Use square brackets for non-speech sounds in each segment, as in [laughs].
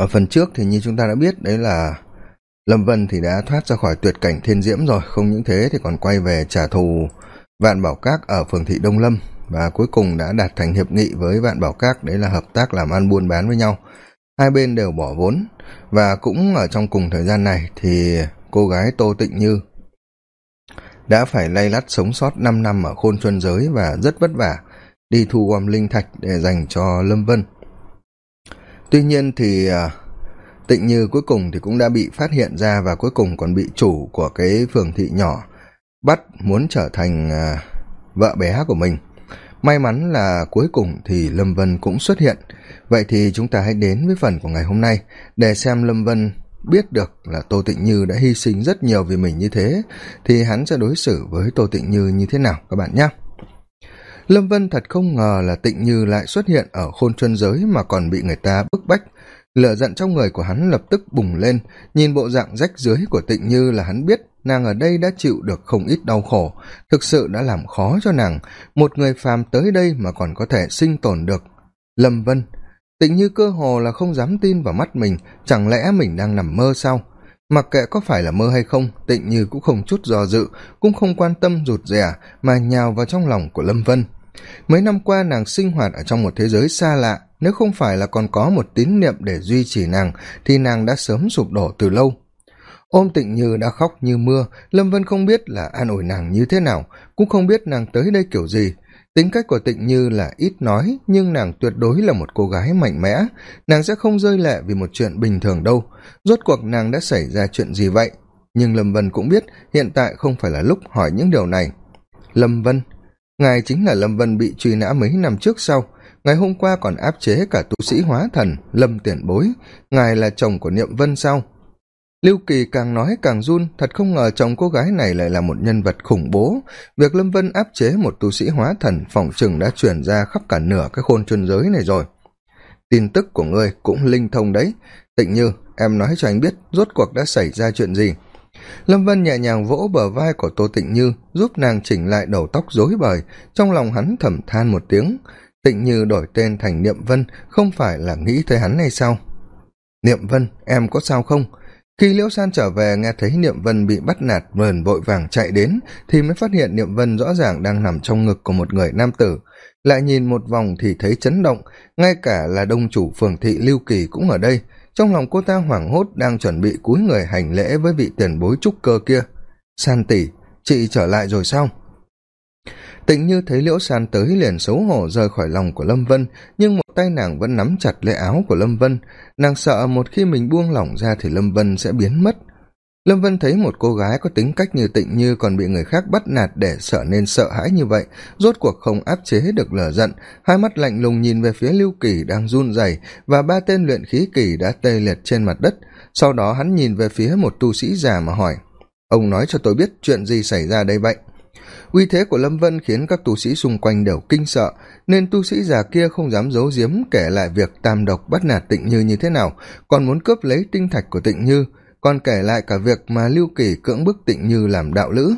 ở phần trước thì như chúng ta đã biết, đấy là lâm vân thì đã thoát ra khỏi tuyệt cảnh thiên diễm rồi. Không những thế thì còn quay về trả thù vạn bảo các ở phường thị đông lâm và cuối cùng đã đạt thành hiệp nghị với vạn bảo các, đấy là hợp tác làm ăn buôn bán với nhau. Hai bên đều bỏ vốn và cũng ở trong cùng thời gian này thì cô gái tô tịnh như đã phải lay lắt sống sót năm năm ở khôn xuân giới và rất vất vả đi thu gom linh thạch để dành cho lâm vân tuy nhiên thì à, tịnh như cuối cùng thì cũng đã bị phát hiện ra và cuối cùng còn bị chủ của cái phường thị nhỏ bắt muốn trở thành à, vợ bé của mình. May mắn là cuối cùng thì lâm vân cũng xuất hiện. Vậy thì chúng ta hãy đến với phần của ngày hôm nay để xem lâm vân biết được là tô tịnh như đã hy sinh rất nhiều vì mình như thế thì hắn sẽ đối xử với tô tịnh như như thế nào các bạn nhé lâm vân thật không ngờ là tịnh như lại xuất hiện ở khôn chân giới mà còn bị người ta bức bách. Lửa giận trong người của hắn lập tức bùng lên. Nhìn bộ dạng rách dưới của tịnh như là hắn biết nàng ở đây đã chịu được không ít đau khổ. Thực sự đã làm khó cho nàng. Một người phàm tới đây mà còn có thể sinh tồn được. Lâm vân, tịnh như cơ hồ là không dám tin vào mắt mình. Chẳng lẽ mình đang nằm mơ sao? Mặc kệ có phải là mơ hay không, tịnh như cũng không chút dò dự, cũng không quan tâm rụt rè mà nhào vào trong lòng của lâm vân mấy năm qua nàng sinh hoạt ở trong một thế giới xa lạ, nếu không phải là còn có một tín niệm để duy trì nàng, thì nàng đã sớm sụp đổ từ lâu. Ôm tịnh như đã khóc như mưa, lâm vân không biết là an ủi nàng như thế nào, cũng không biết nàng tới đây kiểu gì. Tính cách của tịnh như là ít nói, nhưng nàng tuyệt đối là một cô gái mạnh mẽ. Nàng sẽ không rơi lệ vì một chuyện bình thường đâu. Rốt cuộc nàng đã xảy ra chuyện gì vậy? Nhưng lâm vân cũng biết, hiện tại không phải là lúc hỏi những điều này. Lâm vân ngài chính là lâm vân bị truy nã mấy năm trước sau. Ngày hôm qua còn áp chế cả tu sĩ hóa thần, lâm tiền bối. Ngài là chồng của niệm vân sao? Lưu kỳ càng nói càng run, thật không ngờ chồng cô gái này lại là một nhân vật khủng bố. Việc lâm vân áp chế một tu sĩ hóa thần phỏng chừng đã truyền ra khắp cả nửa cái khôn chuân giới này rồi. Tin tức của ngươi cũng linh thông đấy. Tịnh như, em nói cho anh biết rốt cuộc đã xảy ra chuyện gì lâm vân nhẹ nhàng vỗ bờ vai của tô tịnh như, giúp nàng chỉnh lại đầu tóc rối bời. Trong lòng hắn thầm than một tiếng. Tịnh như đổi tên thành niệm vân, không phải là nghĩ tới hắn hay sao? Niệm vân, em có sao không? Khi liễu san trở về nghe thấy niệm vân bị bắt nạt, vờn vội vàng chạy đến, thì mới phát hiện niệm vân rõ ràng đang nằm trong ngực của một người nam tử. Lại nhìn một vòng thì thấy chấn động, ngay cả là đông chủ phường thị lưu kỳ cũng ở đây trong lòng cô ta hoảng hốt đang chuẩn bị cúi người hành lễ với vị tiền bối trúc cơ kia. San tỷ, chị trở lại rồi sao? Tịnh như thấy liễu san tới liền xấu hổ rời khỏi lòng của lâm vân, nhưng một tay nàng vẫn nắm chặt lấy áo của lâm vân. Nàng sợ một khi mình buông lỏng ra thì lâm vân sẽ biến mất lâm vân thấy một cô gái có tính cách như tịnh như còn bị người khác bắt nạt để sợ nên sợ hãi như vậy, rốt cuộc không áp chế được lở giận. Hai mắt lạnh lùng nhìn về phía lưu kỳ đang run rẩy và ba tên luyện khí kỳ đã tê liệt trên mặt đất. Sau đó hắn nhìn về phía một tu sĩ già mà hỏi, ông nói cho tôi biết chuyện gì xảy ra đây vậy? Uy thế của lâm vân khiến các tu sĩ xung quanh đều kinh sợ, nên tu sĩ già kia không dám giấu giếm kể lại việc tam độc bắt nạt tịnh như như thế nào, còn muốn cướp lấy tinh thạch của tịnh như còn kể lại cả việc mà lưu kỳ cưỡng bức tịnh như làm đạo lữ.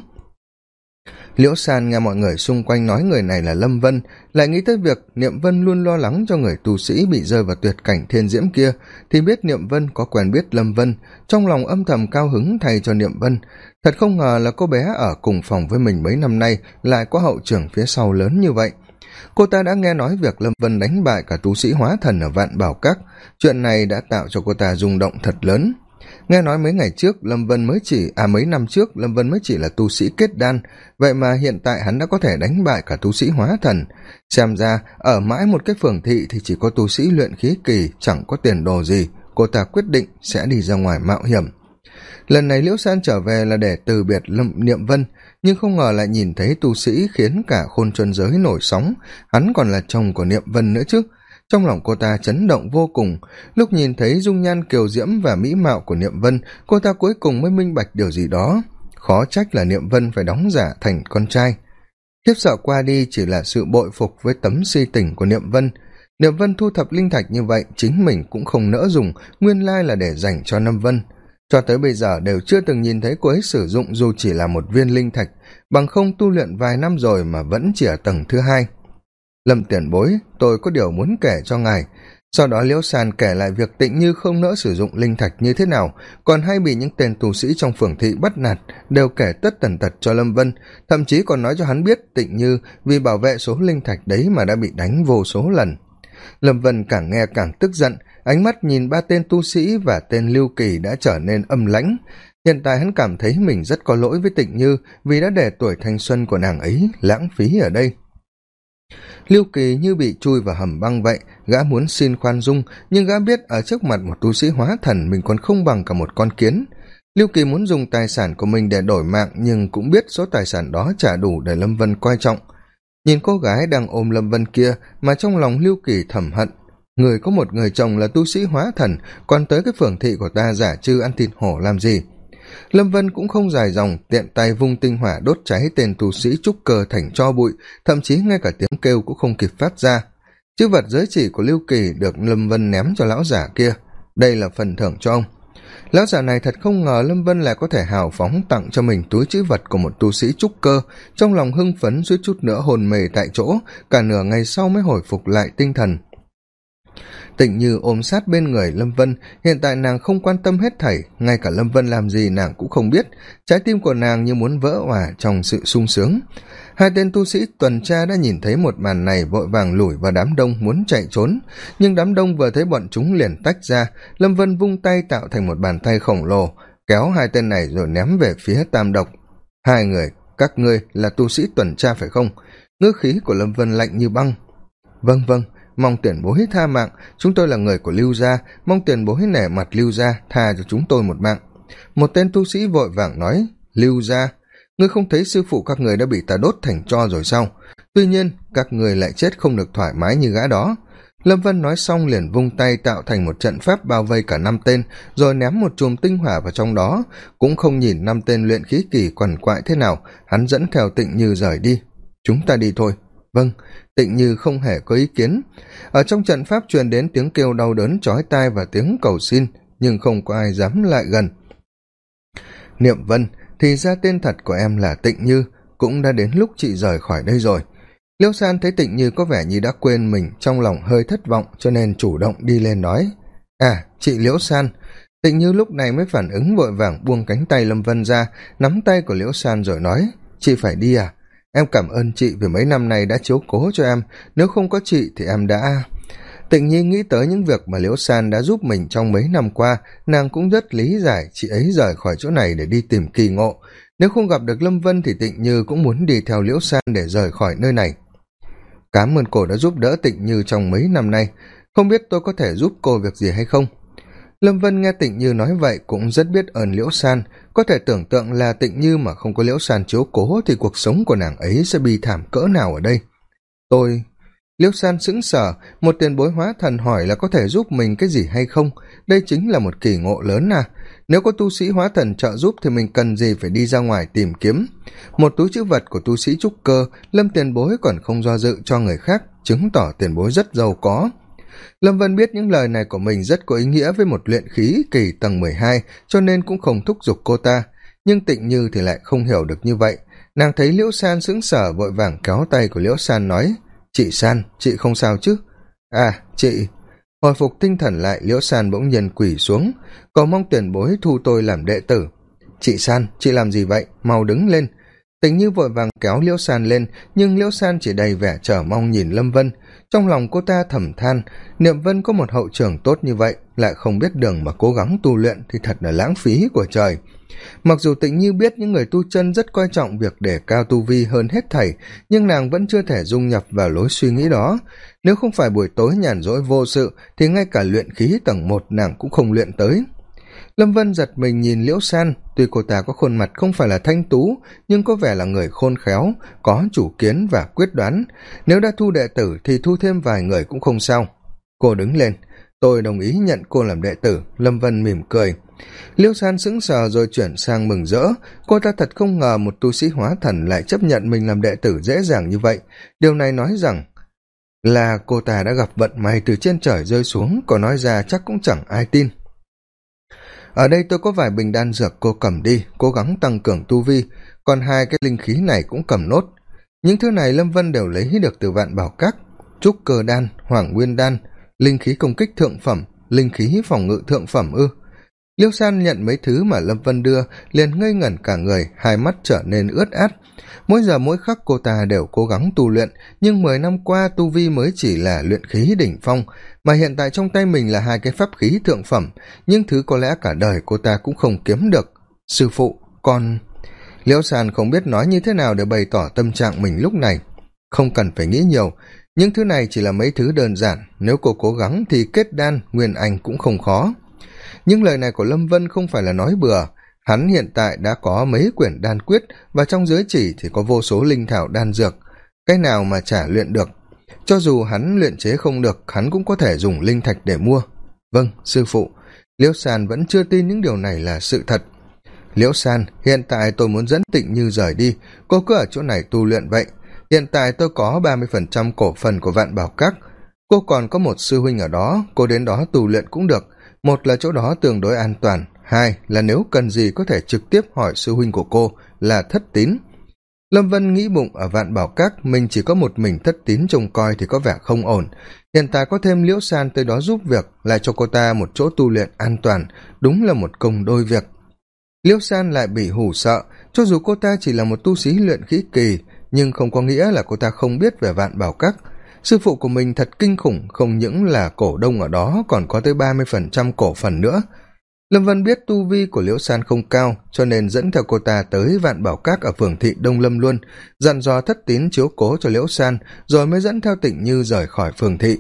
Liễu san nghe mọi người xung quanh nói người này là lâm vân, lại nghĩ tới việc niệm vân luôn lo lắng cho người tu sĩ bị rơi vào tuyệt cảnh thiên diễm kia, thì biết niệm vân có quen biết lâm vân, trong lòng âm thầm cao hứng thay cho niệm vân. Thật không ngờ là cô bé ở cùng phòng với mình mấy năm nay lại có hậu trưởng phía sau lớn như vậy. Cô ta đã nghe nói việc lâm vân đánh bại cả tu sĩ hóa thần ở vạn bảo các. Chuyện này đã tạo cho cô ta rung động thật lớn nghe nói mấy ngày trước, lâm vân mới chỉ à mấy năm trước, lâm vân mới chỉ là tu sĩ kết đan. Vậy mà hiện tại hắn đã có thể đánh bại cả tu sĩ hóa thần. Xem ra, ở mãi một cái phường thị thì chỉ có tu sĩ luyện khí kỳ, chẳng có tiền đồ gì. Cô ta quyết định sẽ đi ra ngoài mạo hiểm. Lần này liễu san trở về là để từ biệt lâm, niệm vân, nhưng không ngờ lại nhìn thấy tu sĩ khiến cả khôn chuân giới nổi sóng. Hắn còn là chồng của niệm vân nữa chứ trong lòng cô ta chấn động vô cùng. Lúc nhìn thấy dung nhan kiều diễm và mỹ mạo của niệm vân, cô ta cuối cùng mới minh bạch điều gì đó. Khó trách là niệm vân phải đóng giả thành con trai. Khiếp sợ qua đi chỉ là sự bội phục với tấm si tình của niệm vân. Niệm vân thu thập linh thạch như vậy, chính mình cũng không nỡ dùng, nguyên lai là để dành cho năm vân. Cho tới bây giờ đều chưa từng nhìn thấy cô ấy sử dụng dù chỉ là một viên linh thạch, bằng không tu luyện vài năm rồi mà vẫn chỉ ở tầng thứ hai lâm tiền bối, tôi có điều muốn kể cho ngài. Sau đó liễu san kể lại việc tịnh như không nỡ sử dụng linh thạch như thế nào, còn hay bị những tên tu sĩ trong phường thị bắt nạt, đều kể tất tần tật cho lâm vân. Thậm chí còn nói cho hắn biết tịnh như vì bảo vệ số linh thạch đấy mà đã bị đánh vô số lần. Lâm vân càng nghe càng tức giận, ánh mắt nhìn ba tên tu sĩ và tên lưu kỳ đã trở nên âm lãnh. Hiện tại hắn cảm thấy mình rất có lỗi với tịnh như vì đã để tuổi thanh xuân của nàng ấy lãng phí ở đây lưu kỳ như bị chui vào hầm băng vậy, gã muốn xin khoan dung, nhưng gã biết ở trước mặt một tu sĩ hóa thần mình còn không bằng cả một con kiến. Lưu kỳ muốn dùng tài sản của mình để đổi mạng, nhưng cũng biết số tài sản đó trả đủ để lâm vân coi trọng. Nhìn cô gái đang ôm lâm vân kia, mà trong lòng lưu kỳ thầm hận. Người có một người chồng là tu sĩ hóa thần, còn tới cái phường thị của ta giả chư ăn thịt hổ làm gì? Lâm vân cũng không dài dòng, tiện tay vung tinh hỏa đốt cháy tên tu sĩ trúc cơ thành cho bụi, thậm chí ngay cả tiếng kêu cũng không kịp phát ra. Chữ vật giới chỉ của lưu kỳ được lâm vân ném cho lão giả kia. Đây là phần thưởng cho ông. Lão giả này thật không ngờ lâm vân lại có thể hào phóng tặng cho mình túi chữ vật của một tu sĩ trúc cơ, trong lòng hưng phấn suýt chút nữa hồn mề tại chỗ, cả nửa ngày sau mới hồi phục lại tinh thần tịnh như ôm sát bên người lâm vân, hiện tại nàng không quan tâm hết thảy, ngay cả lâm vân làm gì nàng cũng không biết, trái tim của nàng như muốn vỡ òa trong sự sung sướng. Hai tên tu sĩ tuần tra đã nhìn thấy một màn này, vội vàng lủi vào đám đông muốn chạy trốn. Nhưng đám đông vừa thấy bọn chúng liền tách ra, lâm vân vung tay tạo thành một bàn tay khổng lồ, kéo hai tên này rồi ném về phía tam độc. Hai người, các ngươi là tu sĩ tuần tra phải không? Ngữ khí của lâm vân lạnh như băng. Vâng vâng mong tiền bối tha mạng. Chúng tôi là người của lưu gia. Mong tiền bối nể mặt lưu gia, tha cho chúng tôi một mạng. Một tên tu sĩ vội vàng nói, lưu gia, ngươi không thấy sư phụ các người đã bị ta đốt thành tro rồi sao? Tuy nhiên, các người lại chết không được thoải mái như gã đó. Lâm vân nói xong liền vung tay tạo thành một trận pháp bao vây cả năm tên, rồi ném một chùm tinh hỏa vào trong đó. Cũng không nhìn năm tên luyện khí kỳ quằn quại thế nào, hắn dẫn theo tịnh như rời đi. Chúng ta đi thôi vâng tịnh như không hề có ý kiến. Ở trong trận pháp truyền đến tiếng kêu đau đớn, chói tai và tiếng cầu xin, nhưng không có ai dám lại gần. Niệm vân, thì ra tên thật của em là tịnh như, cũng đã đến lúc chị rời khỏi đây rồi. Liêu san thấy tịnh như có vẻ như đã quên mình, trong lòng hơi thất vọng, cho nên chủ động đi lên nói à chị liễu san. Tịnh như lúc này mới phản ứng vội vàng buông cánh tay lâm vân ra, nắm tay của liễu san rồi nói, chị phải đi à? Em cảm ơn chị vì mấy năm nay đã chiếu cố cho em. Nếu không có chị thì em đã tịnh nhi nghĩ tới những việc mà liễu san đã giúp mình trong mấy năm qua. Nàng cũng rất lý giải chị ấy rời khỏi chỗ này để đi tìm kỳ ngộ. Nếu không gặp được lâm vân thì tịnh như cũng muốn đi theo liễu san để rời khỏi nơi này. Cám ơn cô đã giúp đỡ tịnh như trong mấy năm nay. Không biết tôi có thể giúp cô việc gì hay không? Lâm vân nghe tịnh như nói vậy cũng rất biết ơn liễu san có thể tưởng tượng là tịnh như mà không có liễu san chiếu cố thì cuộc sống của nàng ấy sẽ bi thảm cỡ nào ở đây. Tôi, liễu san sững sờ, một tiền bối hóa thần hỏi là có thể giúp mình cái gì hay không? Đây chính là một kỳ ngộ lớn à. Nếu có tu sĩ hóa thần trợ giúp thì mình cần gì phải đi ra ngoài tìm kiếm? Một túi chữ vật của tu sĩ trúc cơ, lâm tiền bối còn không do dự cho người khác, chứng tỏ tiền bối rất giàu có lâm vân biết những lời này của mình rất có ý nghĩa với một luyện khí kỳ tầng mười hai, cho nên cũng không thúc giục cô ta. Nhưng tịnh như thì lại không hiểu được như vậy. Nàng thấy liễu san sững sờ, vội vàng kéo tay của liễu san nói, chị san, chị không sao chứ? À chị. Hồi phục tinh thần lại, liễu san bỗng nhiên quỳ xuống cầu mong tiền bối thu tôi làm đệ tử. Chị san, chị làm gì vậy? Mau đứng lên. Tình như vội vàng kéo liễu san lên, nhưng liễu san chỉ đầy vẻ chờ mong nhìn lâm vân trong lòng cô ta thầm than, niệm vân có một hậu trường tốt như vậy, lại không biết đường mà cố gắng tu luyện thì thật là lãng phí của trời. Mặc dù tịnh như biết những người tu chân rất coi trọng việc để cao tu vi hơn hết thảy nhưng nàng vẫn chưa thể dung nhập vào lối suy nghĩ đó. Nếu không phải buổi tối nhàn rỗi vô sự, thì ngay cả luyện khí tầng một nàng cũng không luyện tới lâm vân giật mình nhìn liễu san. Tuy cô ta có khuôn mặt không phải là thanh tú, nhưng có vẻ là người khôn khéo, có chủ kiến và quyết đoán. Nếu đã thu đệ tử thì thu thêm vài người cũng không sao. Cô đứng lên. Tôi đồng ý nhận cô làm đệ tử. Lâm vân mỉm cười. Liêu san sững sờ rồi chuyển sang mừng rỡ. Cô ta thật không ngờ một tu sĩ hóa thần lại chấp nhận mình làm đệ tử dễ dàng như vậy. Điều này nói rằng là cô ta đã gặp vận may từ trên trời rơi xuống còn nói ra chắc cũng chẳng ai tin ở đây tôi có vài bình đan dược cô cầm đi, cố gắng tăng cường tu vi, còn hai cái linh khí này cũng cầm nốt. Những thứ này lâm vân đều lấy được từ vạn bảo các, trúc cơ đan, hoàng nguyên đan, linh khí công kích thượng phẩm, linh khí phòng ngự thượng phẩm ư. Liêu san nhận mấy thứ mà lâm vân đưa, liền ngây ngẩn cả người, hai mắt trở nên ướt át. Mỗi giờ mỗi khắc cô ta đều cố gắng tu luyện, nhưng mười năm qua tu vi mới chỉ là luyện khí đỉnh phong mà hiện tại trong tay mình là hai cái pháp khí thượng phẩm, nhưng thứ có lẽ cả đời cô ta cũng không kiếm được. Sư phụ, con. Liễu sàn không biết nói như thế nào để bày tỏ tâm trạng mình lúc này. Không cần phải nghĩ nhiều những thứ này chỉ là mấy thứ đơn giản. Nếu cô cố gắng thì kết đan, nguyên anh cũng không khó. Nhưng lời này của lâm vân không phải là nói bừa. Hắn hiện tại đã có mấy quyển đan quyết và trong giới chỉ thì có vô số linh thảo đan dược. Cái nào mà chả luyện được? Cho dù hắn luyện chế không được, hắn cũng có thể dùng linh thạch để mua. Vâng sư phụ. Liễu san vẫn chưa tin những điều này là sự thật. Liễu san, hiện tại tôi muốn dẫn tịnh như rời đi. Cô cứ ở chỗ này tu luyện vậy. Hiện tại tôi có ba mươi phần trăm cổ phần của vạn bảo các. Cô còn có một sư huynh ở đó, cô đến đó tu luyện cũng được. Một là chỗ đó tương đối an toàn. Hai là nếu cần gì có thể trực tiếp hỏi sư huynh của cô là thất tín lâm vân nghĩ bụng, ở vạn bảo các, mình chỉ có một mình thất tín trông coi thì có vẻ không ổn. Hiện tại có thêm liễu san tới đó giúp việc, lại cho cô ta một chỗ tu luyện an toàn, đúng là một công đôi việc. Liễu san lại bị hủ sợ, cho dù cô ta chỉ là một tu sĩ luyện khí kỳ, nhưng không có nghĩa là cô ta không biết về vạn bảo các. Sư phụ của mình thật kinh khủng, không những là cổ đông ở đó, còn có tới ba mươi phần trăm cổ phần nữa lâm vân biết tu vi của liễu san không cao, cho nên dẫn theo cô ta tới vạn bảo các ở phường thị đông lâm luôn, dặn dò thất tín chiếu cố cho liễu san, rồi mới dẫn theo tịnh như rời khỏi phường thị.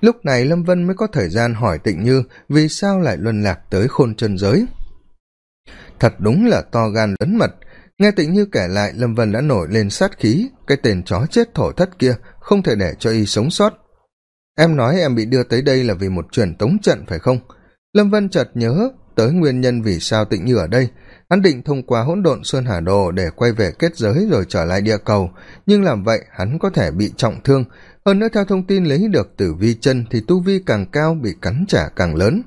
Lúc này lâm vân mới có thời gian hỏi tịnh như vì sao lại luân lạc tới khôn chân giới. Thật đúng là to gan lớn mật. Nghe tịnh như kể lại, lâm vân đã nổi lên sát khí, cái tên chó chết thổ thất kia, không thể để cho y sống sót. Em nói em bị đưa tới đây là vì một truyền tống trận phải không? Lâm vân chợt nhớ tới nguyên nhân vì sao tịnh như ở đây. Hắn định thông qua hỗn độn sơn hà đồ để quay về kết giới rồi trở lại địa cầu, nhưng làm vậy hắn có thể bị trọng thương. Hơn nữa theo thông tin lấy được từ vi chân thì tu vi càng cao, bị cắn trả càng lớn.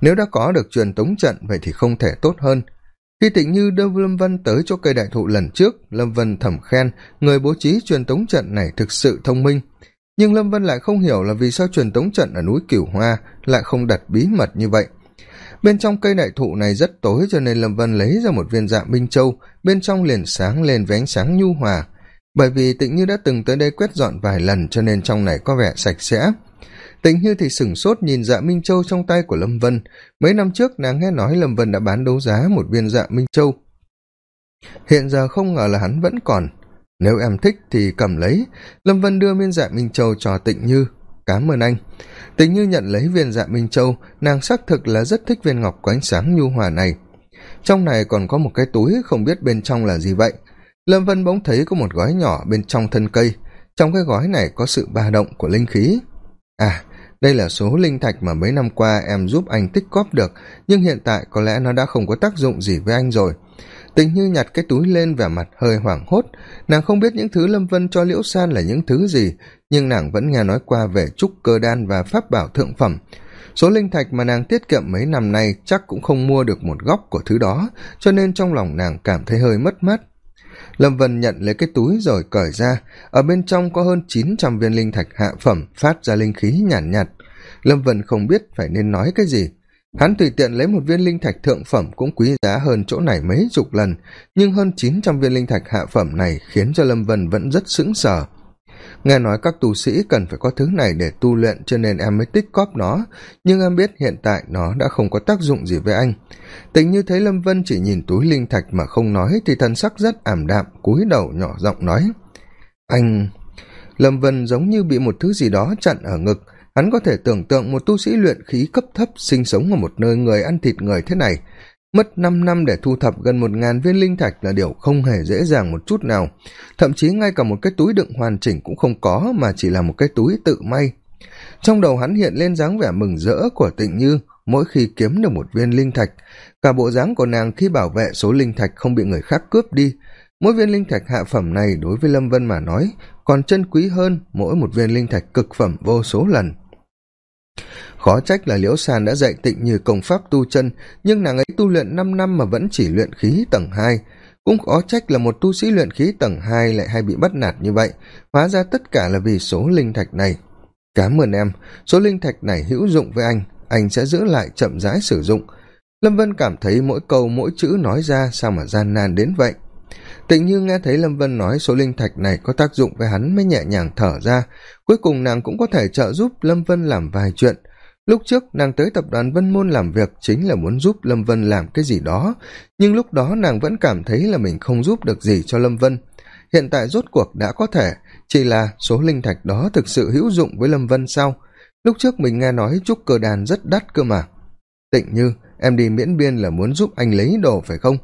Nếu đã có được truyền tống trận, vậy thì không thể tốt hơn. Khi tịnh như đưa lâm vân tới chỗ cây đại thụ lần trước, lâm vân thẩm khen, người bố trí truyền tống trận này thực sự thông minh. Nhưng lâm vân lại không hiểu là vì sao truyền tống trận ở núi cửu hoa lại không đặt bí mật như vậy bên trong cây đại thụ này rất tối cho nên lâm vân lấy ra một viên dạ minh châu, bên trong liền sáng lên với ánh sáng nhu hòa. Bởi vì tịnh như đã từng tới đây quét dọn vài lần cho nên trong này có vẻ sạch sẽ. Tịnh như thì sửng sốt nhìn dạ minh châu trong tay của lâm vân. Mấy năm trước, nàng nghe nói lâm vân đã bán đấu giá một viên dạ minh châu. Hiện giờ không ngờ là hắn vẫn còn. Nếu em thích thì cầm lấy. Lâm vân đưa viên dạ minh châu cho tịnh như cám ơn anh. Tình như nhận lấy viên dạ minh châu, nàng xác thực là rất thích viên ngọc có ánh sáng nhu hòa này. Trong này còn có một cái túi không biết bên trong là gì vậy. Lâm vân bỗng thấy có một gói nhỏ bên trong thân cây. Trong cái gói này có sự ba động của linh khí. À đây là số linh thạch mà mấy năm qua em giúp anh tích cóp được, nhưng hiện tại có lẽ nó đã không có tác dụng gì với anh rồi tình như nhặt cái túi lên vẻ mặt hơi hoảng hốt. Nàng không biết những thứ lâm vân cho liễu san là những thứ gì nhưng nàng vẫn nghe nói qua về trúc cơ đan và pháp bảo thượng phẩm. Số linh thạch mà nàng tiết kiệm mấy năm nay chắc cũng không mua được một góc của thứ đó cho nên trong lòng nàng cảm thấy hơi mất mát. Lâm vân nhận lấy cái túi rồi cởi ra. Ở bên trong có hơn chín trăm viên linh thạch hạ phẩm phát ra linh khí nhàn nhạt, nhạt lâm vân không biết phải nên nói cái gì hắn tùy tiện lấy một viên linh thạch thượng phẩm cũng quý giá hơn chỗ này mấy chục lần, nhưng hơn chín trăm viên linh thạch hạ phẩm này khiến cho lâm vân vẫn rất sững sờ. Nghe nói các tu sĩ cần phải có thứ này để tu luyện cho nên em mới tích cóp nó, nhưng em biết hiện tại nó đã không có tác dụng gì với anh. Tình như thấy lâm vân chỉ nhìn túi linh thạch mà không nói thì thân sắc rất ảm đạm, cúi đầu nhỏ giọng nói. Anh, lâm vân giống như bị một thứ gì đó chặn ở ngực hắn có thể tưởng tượng một tu sĩ luyện khí cấp thấp sinh sống ở một nơi người ăn thịt người thế này. Mất năm năm để thu thập gần một ngàn viên linh thạch là điều không hề dễ dàng một chút nào. Thậm chí ngay cả một cái túi đựng hoàn chỉnh cũng không có, mà chỉ là một cái túi tự may. Trong đầu hắn hiện lên dáng vẻ mừng rỡ của tịnh như, mỗi khi kiếm được một viên linh thạch. Cả bộ dáng của nàng khi bảo vệ số linh thạch không bị người khác cướp đi. Mỗi viên linh thạch hạ phẩm này đối với lâm vân mà nói, còn chân quý hơn mỗi một viên linh thạch cực phẩm vô số lần khó trách là liễu sàn đã dạy tịnh như công pháp tu chân, nhưng nàng ấy tu luyện năm năm mà vẫn chỉ luyện khí tầng hai. Cũng khó trách là một tu sĩ luyện khí tầng hai lại hay bị bắt nạt như vậy. Hóa ra tất cả là vì số linh thạch này. Cám ơn em, số linh thạch này hữu dụng với anh anh sẽ giữ lại chậm rãi sử dụng. Lâm vân cảm thấy mỗi câu, mỗi chữ nói ra sao mà gian nan đến vậy tịnh như nghe thấy lâm vân nói, số linh thạch này có tác dụng với hắn mới nhẹ nhàng thở ra. Cuối cùng nàng cũng có thể trợ giúp lâm vân làm vài chuyện. Lúc trước, nàng tới tập đoàn vân môn làm việc chính là muốn giúp lâm vân làm cái gì đó. Nhưng lúc đó nàng vẫn cảm thấy là mình không giúp được gì cho lâm vân. Hiện tại rốt cuộc đã có thể. Chỉ là số linh thạch đó thực sự hữu dụng với lâm vân sau lúc trước mình nghe nói trúc cơ đàn rất đắt cơ mà. Tịnh như, em đi miễn biên là muốn giúp anh lấy đồ phải không?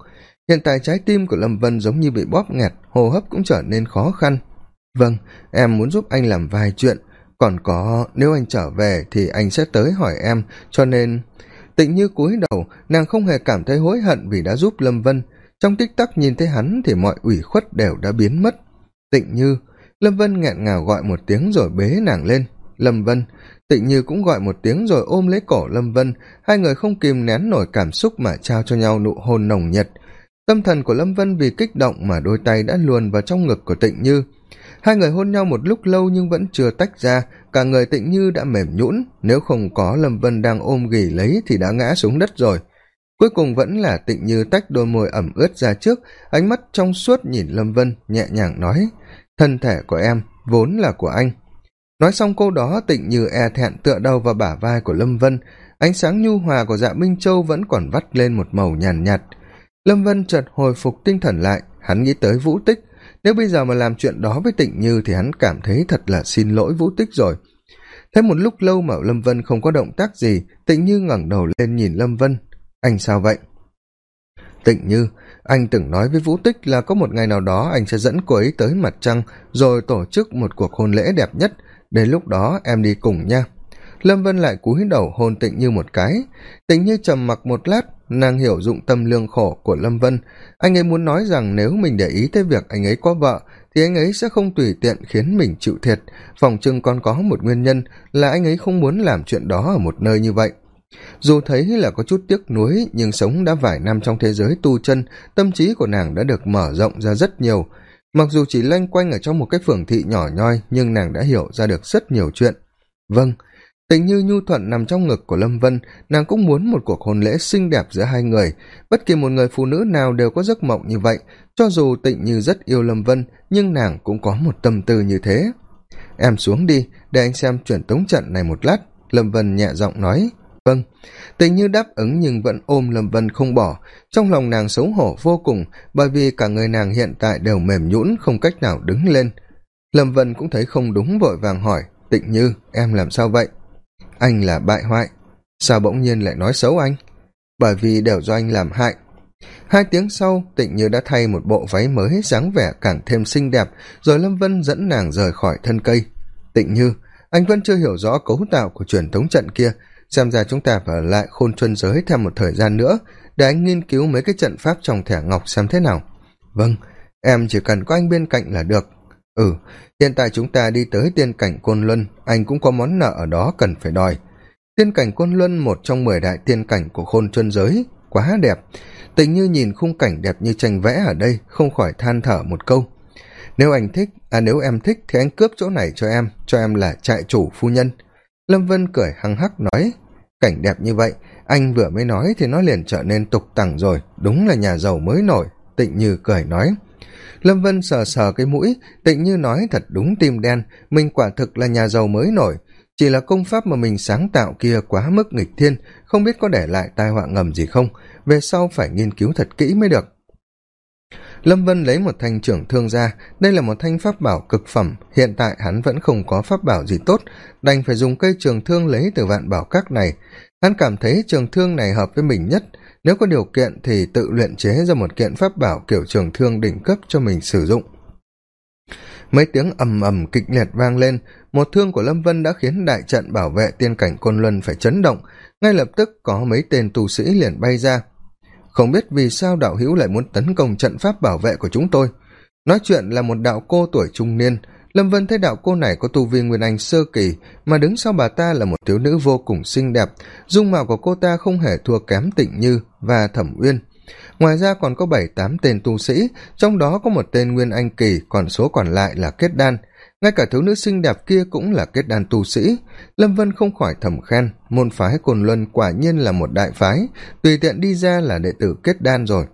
Hiện tại trái tim của lâm vân giống như bị bóp nghẹt, hô hấp cũng trở nên khó khăn. Vâng em muốn giúp anh làm vài chuyện. Còn có, nếu anh trở về thì anh sẽ tới hỏi em, cho nên tịnh như cúi đầu, nàng không hề cảm thấy hối hận vì đã giúp lâm vân. Trong tích tắc nhìn thấy hắn thì mọi ủy khuất đều đã biến mất. Tịnh như, lâm vân nghẹn ngào gọi một tiếng rồi bế nàng lên. Lâm vân, tịnh như cũng gọi một tiếng rồi ôm lấy cổ lâm vân. Hai người không kìm nén nổi cảm xúc mà trao cho nhau nụ hôn nồng nhiệt tâm thần của lâm vân vì kích động mà đôi tay đã luồn vào trong ngực của tịnh như. Hai người hôn nhau một lúc lâu nhưng vẫn chưa tách ra. Cả người tịnh như đã mềm nhũn. Nếu không có lâm vân đang ôm ghì lấy thì đã ngã xuống đất rồi. Cuối cùng vẫn là tịnh như tách đôi môi ẩm ướt ra trước. Ánh mắt trong suốt nhìn lâm vân nhẹ nhàng nói thân thể của em vốn là của anh. Nói xong câu đó tịnh như e thẹn tựa đầu vào bả vai của lâm vân. Ánh sáng nhu hòa của dạ minh châu vẫn còn vắt lên một màu nhàn nhạt, nhạt lâm vân chợt hồi phục tinh thần lại, hắn nghĩ tới vũ tích. Nếu bây giờ mà làm chuyện đó với tịnh như thì hắn cảm thấy thật là xin lỗi vũ tích rồi. Thế một lúc lâu mà lâm vân không có động tác gì, tịnh như ngẩng đầu lên nhìn lâm vân. Anh sao vậy? Tịnh như, anh từng nói với vũ tích là có một ngày nào đó anh sẽ dẫn cô ấy tới mặt trăng, rồi tổ chức một cuộc hôn lễ đẹp nhất. Đến lúc đó em đi cùng nha. Lâm vân lại cúi đầu hôn tịnh như một cái. Tịnh như trầm mặc một lát nàng hiểu dụng tâm lương khổ của lâm vân. Anh ấy muốn nói rằng nếu mình để ý tới việc anh ấy có vợ, thì anh ấy sẽ không tùy tiện khiến mình chịu thiệt. Phòng chừng còn có một nguyên nhân là anh ấy không muốn làm chuyện đó ở một nơi như vậy. Dù thấy là có chút tiếc nuối, nhưng sống đã vài năm trong thế giới tu chân, tâm trí của nàng đã được mở rộng ra rất nhiều. Mặc dù chỉ loanh quanh ở trong một cái phường thị nhỏ nhoi, nhưng nàng đã hiểu ra được rất nhiều chuyện. Vâng tình như nhu thuận nằm trong ngực của lâm vân, nàng cũng muốn một cuộc hôn lễ xinh đẹp giữa hai người. Bất kỳ một người phụ nữ nào đều có giấc mộng như vậy. Cho dù tịnh như rất yêu lâm vân, nhưng nàng cũng có một tâm tư như thế. Em xuống đi, để anh xem chuyển tống trận này một lát. Lâm vân nhẹ giọng nói. Vâng. Tình như đáp ứng nhưng vẫn ôm lâm vân không bỏ. Trong lòng nàng xấu hổ vô cùng, bởi vì cả người nàng hiện tại đều mềm nhũn, không cách nào đứng lên. Lâm vân cũng thấy không đúng, vội vàng hỏi. Tịnh như, em làm sao vậy? Anh là bại hoại. Sao bỗng nhiên lại nói xấu anh? Bởi vì đều do anh làm hại. Hai tiếng sau, tịnh như đã thay một bộ váy mới dáng vẻ càng thêm xinh đẹp, rồi lâm vân dẫn nàng rời khỏi thân cây. Tịnh như, anh vẫn chưa hiểu rõ cấu tạo của truyền thống trận kia. Xem ra chúng ta phải ở lại khôn chuân giới thêm một thời gian nữa, để anh nghiên cứu mấy cái trận pháp trong thẻ ngọc xem thế nào. Vâng em chỉ cần có anh bên cạnh là được ừ hiện tại chúng ta đi tới tiên cảnh côn luân, anh cũng có món nợ ở đó cần phải đòi. Tiên cảnh côn luân, một trong mười đại tiên cảnh của khôn chuân giới, quá đẹp. Tình như nhìn khung cảnh đẹp như tranh vẽ ở đây, không khỏi than thở một câu. Nếu anh thích à nếu em thích thì anh cướp chỗ này cho em cho em là trại chủ phu nhân. Lâm vân cười hăng hắc nói, cảnh đẹp như vậy, anh vừa mới nói thì nó liền trở nên tục tằng rồi, đúng là nhà giàu mới nổi, tịnh như cười nói lâm vân sờ sờ cái mũi, tịnh như nói thật đúng tim đen, mình quả thực là nhà giàu mới nổi. Chỉ là công pháp mà mình sáng tạo kia quá mức nghịch thiên, không biết có để lại tai họa ngầm gì không? Về sau phải nghiên cứu thật kỹ mới được. Lâm vân lấy một thanh trưởng thương ra. Đây là một thanh pháp bảo cực phẩm. Hiện tại hắn vẫn không có pháp bảo gì tốt. Đành phải dùng cây trường thương lấy từ vạn bảo các này. Hắn cảm thấy trường thương này hợp với mình nhất nếu có điều kiện thì tự luyện chế ra một kiện pháp bảo kiểu trường thương đỉnh cấp cho mình sử dụng. Mấy tiếng ầm ầm kịch liệt vang lên, một thương của lâm vân đã khiến đại trận bảo vệ tiên cảnh côn luân phải chấn động. Ngay lập tức có mấy tên tu sĩ liền bay ra. Không biết vì sao đạo hữu lại muốn tấn công trận pháp bảo vệ của chúng tôi. Nói chuyện là một đạo cô tuổi trung niên lâm vân thấy đạo cô này có tu vi nguyên anh sơ kỳ, mà đứng sau bà ta là một thiếu nữ vô cùng xinh đẹp. Dung mạo của cô ta không hề thua kém tịnh như và thẩm uyên. Ngoài ra còn có bảy, tám tên tu sĩ, trong đó có một tên nguyên anh kỳ, còn số còn lại là kết đan. Ngay cả thiếu nữ xinh đẹp kia cũng là kết đan tu sĩ. Lâm vân không khỏi thầm khen, môn phái cồn luân quả nhiên là một đại phái, tùy tiện đi ra là đệ tử kết đan rồi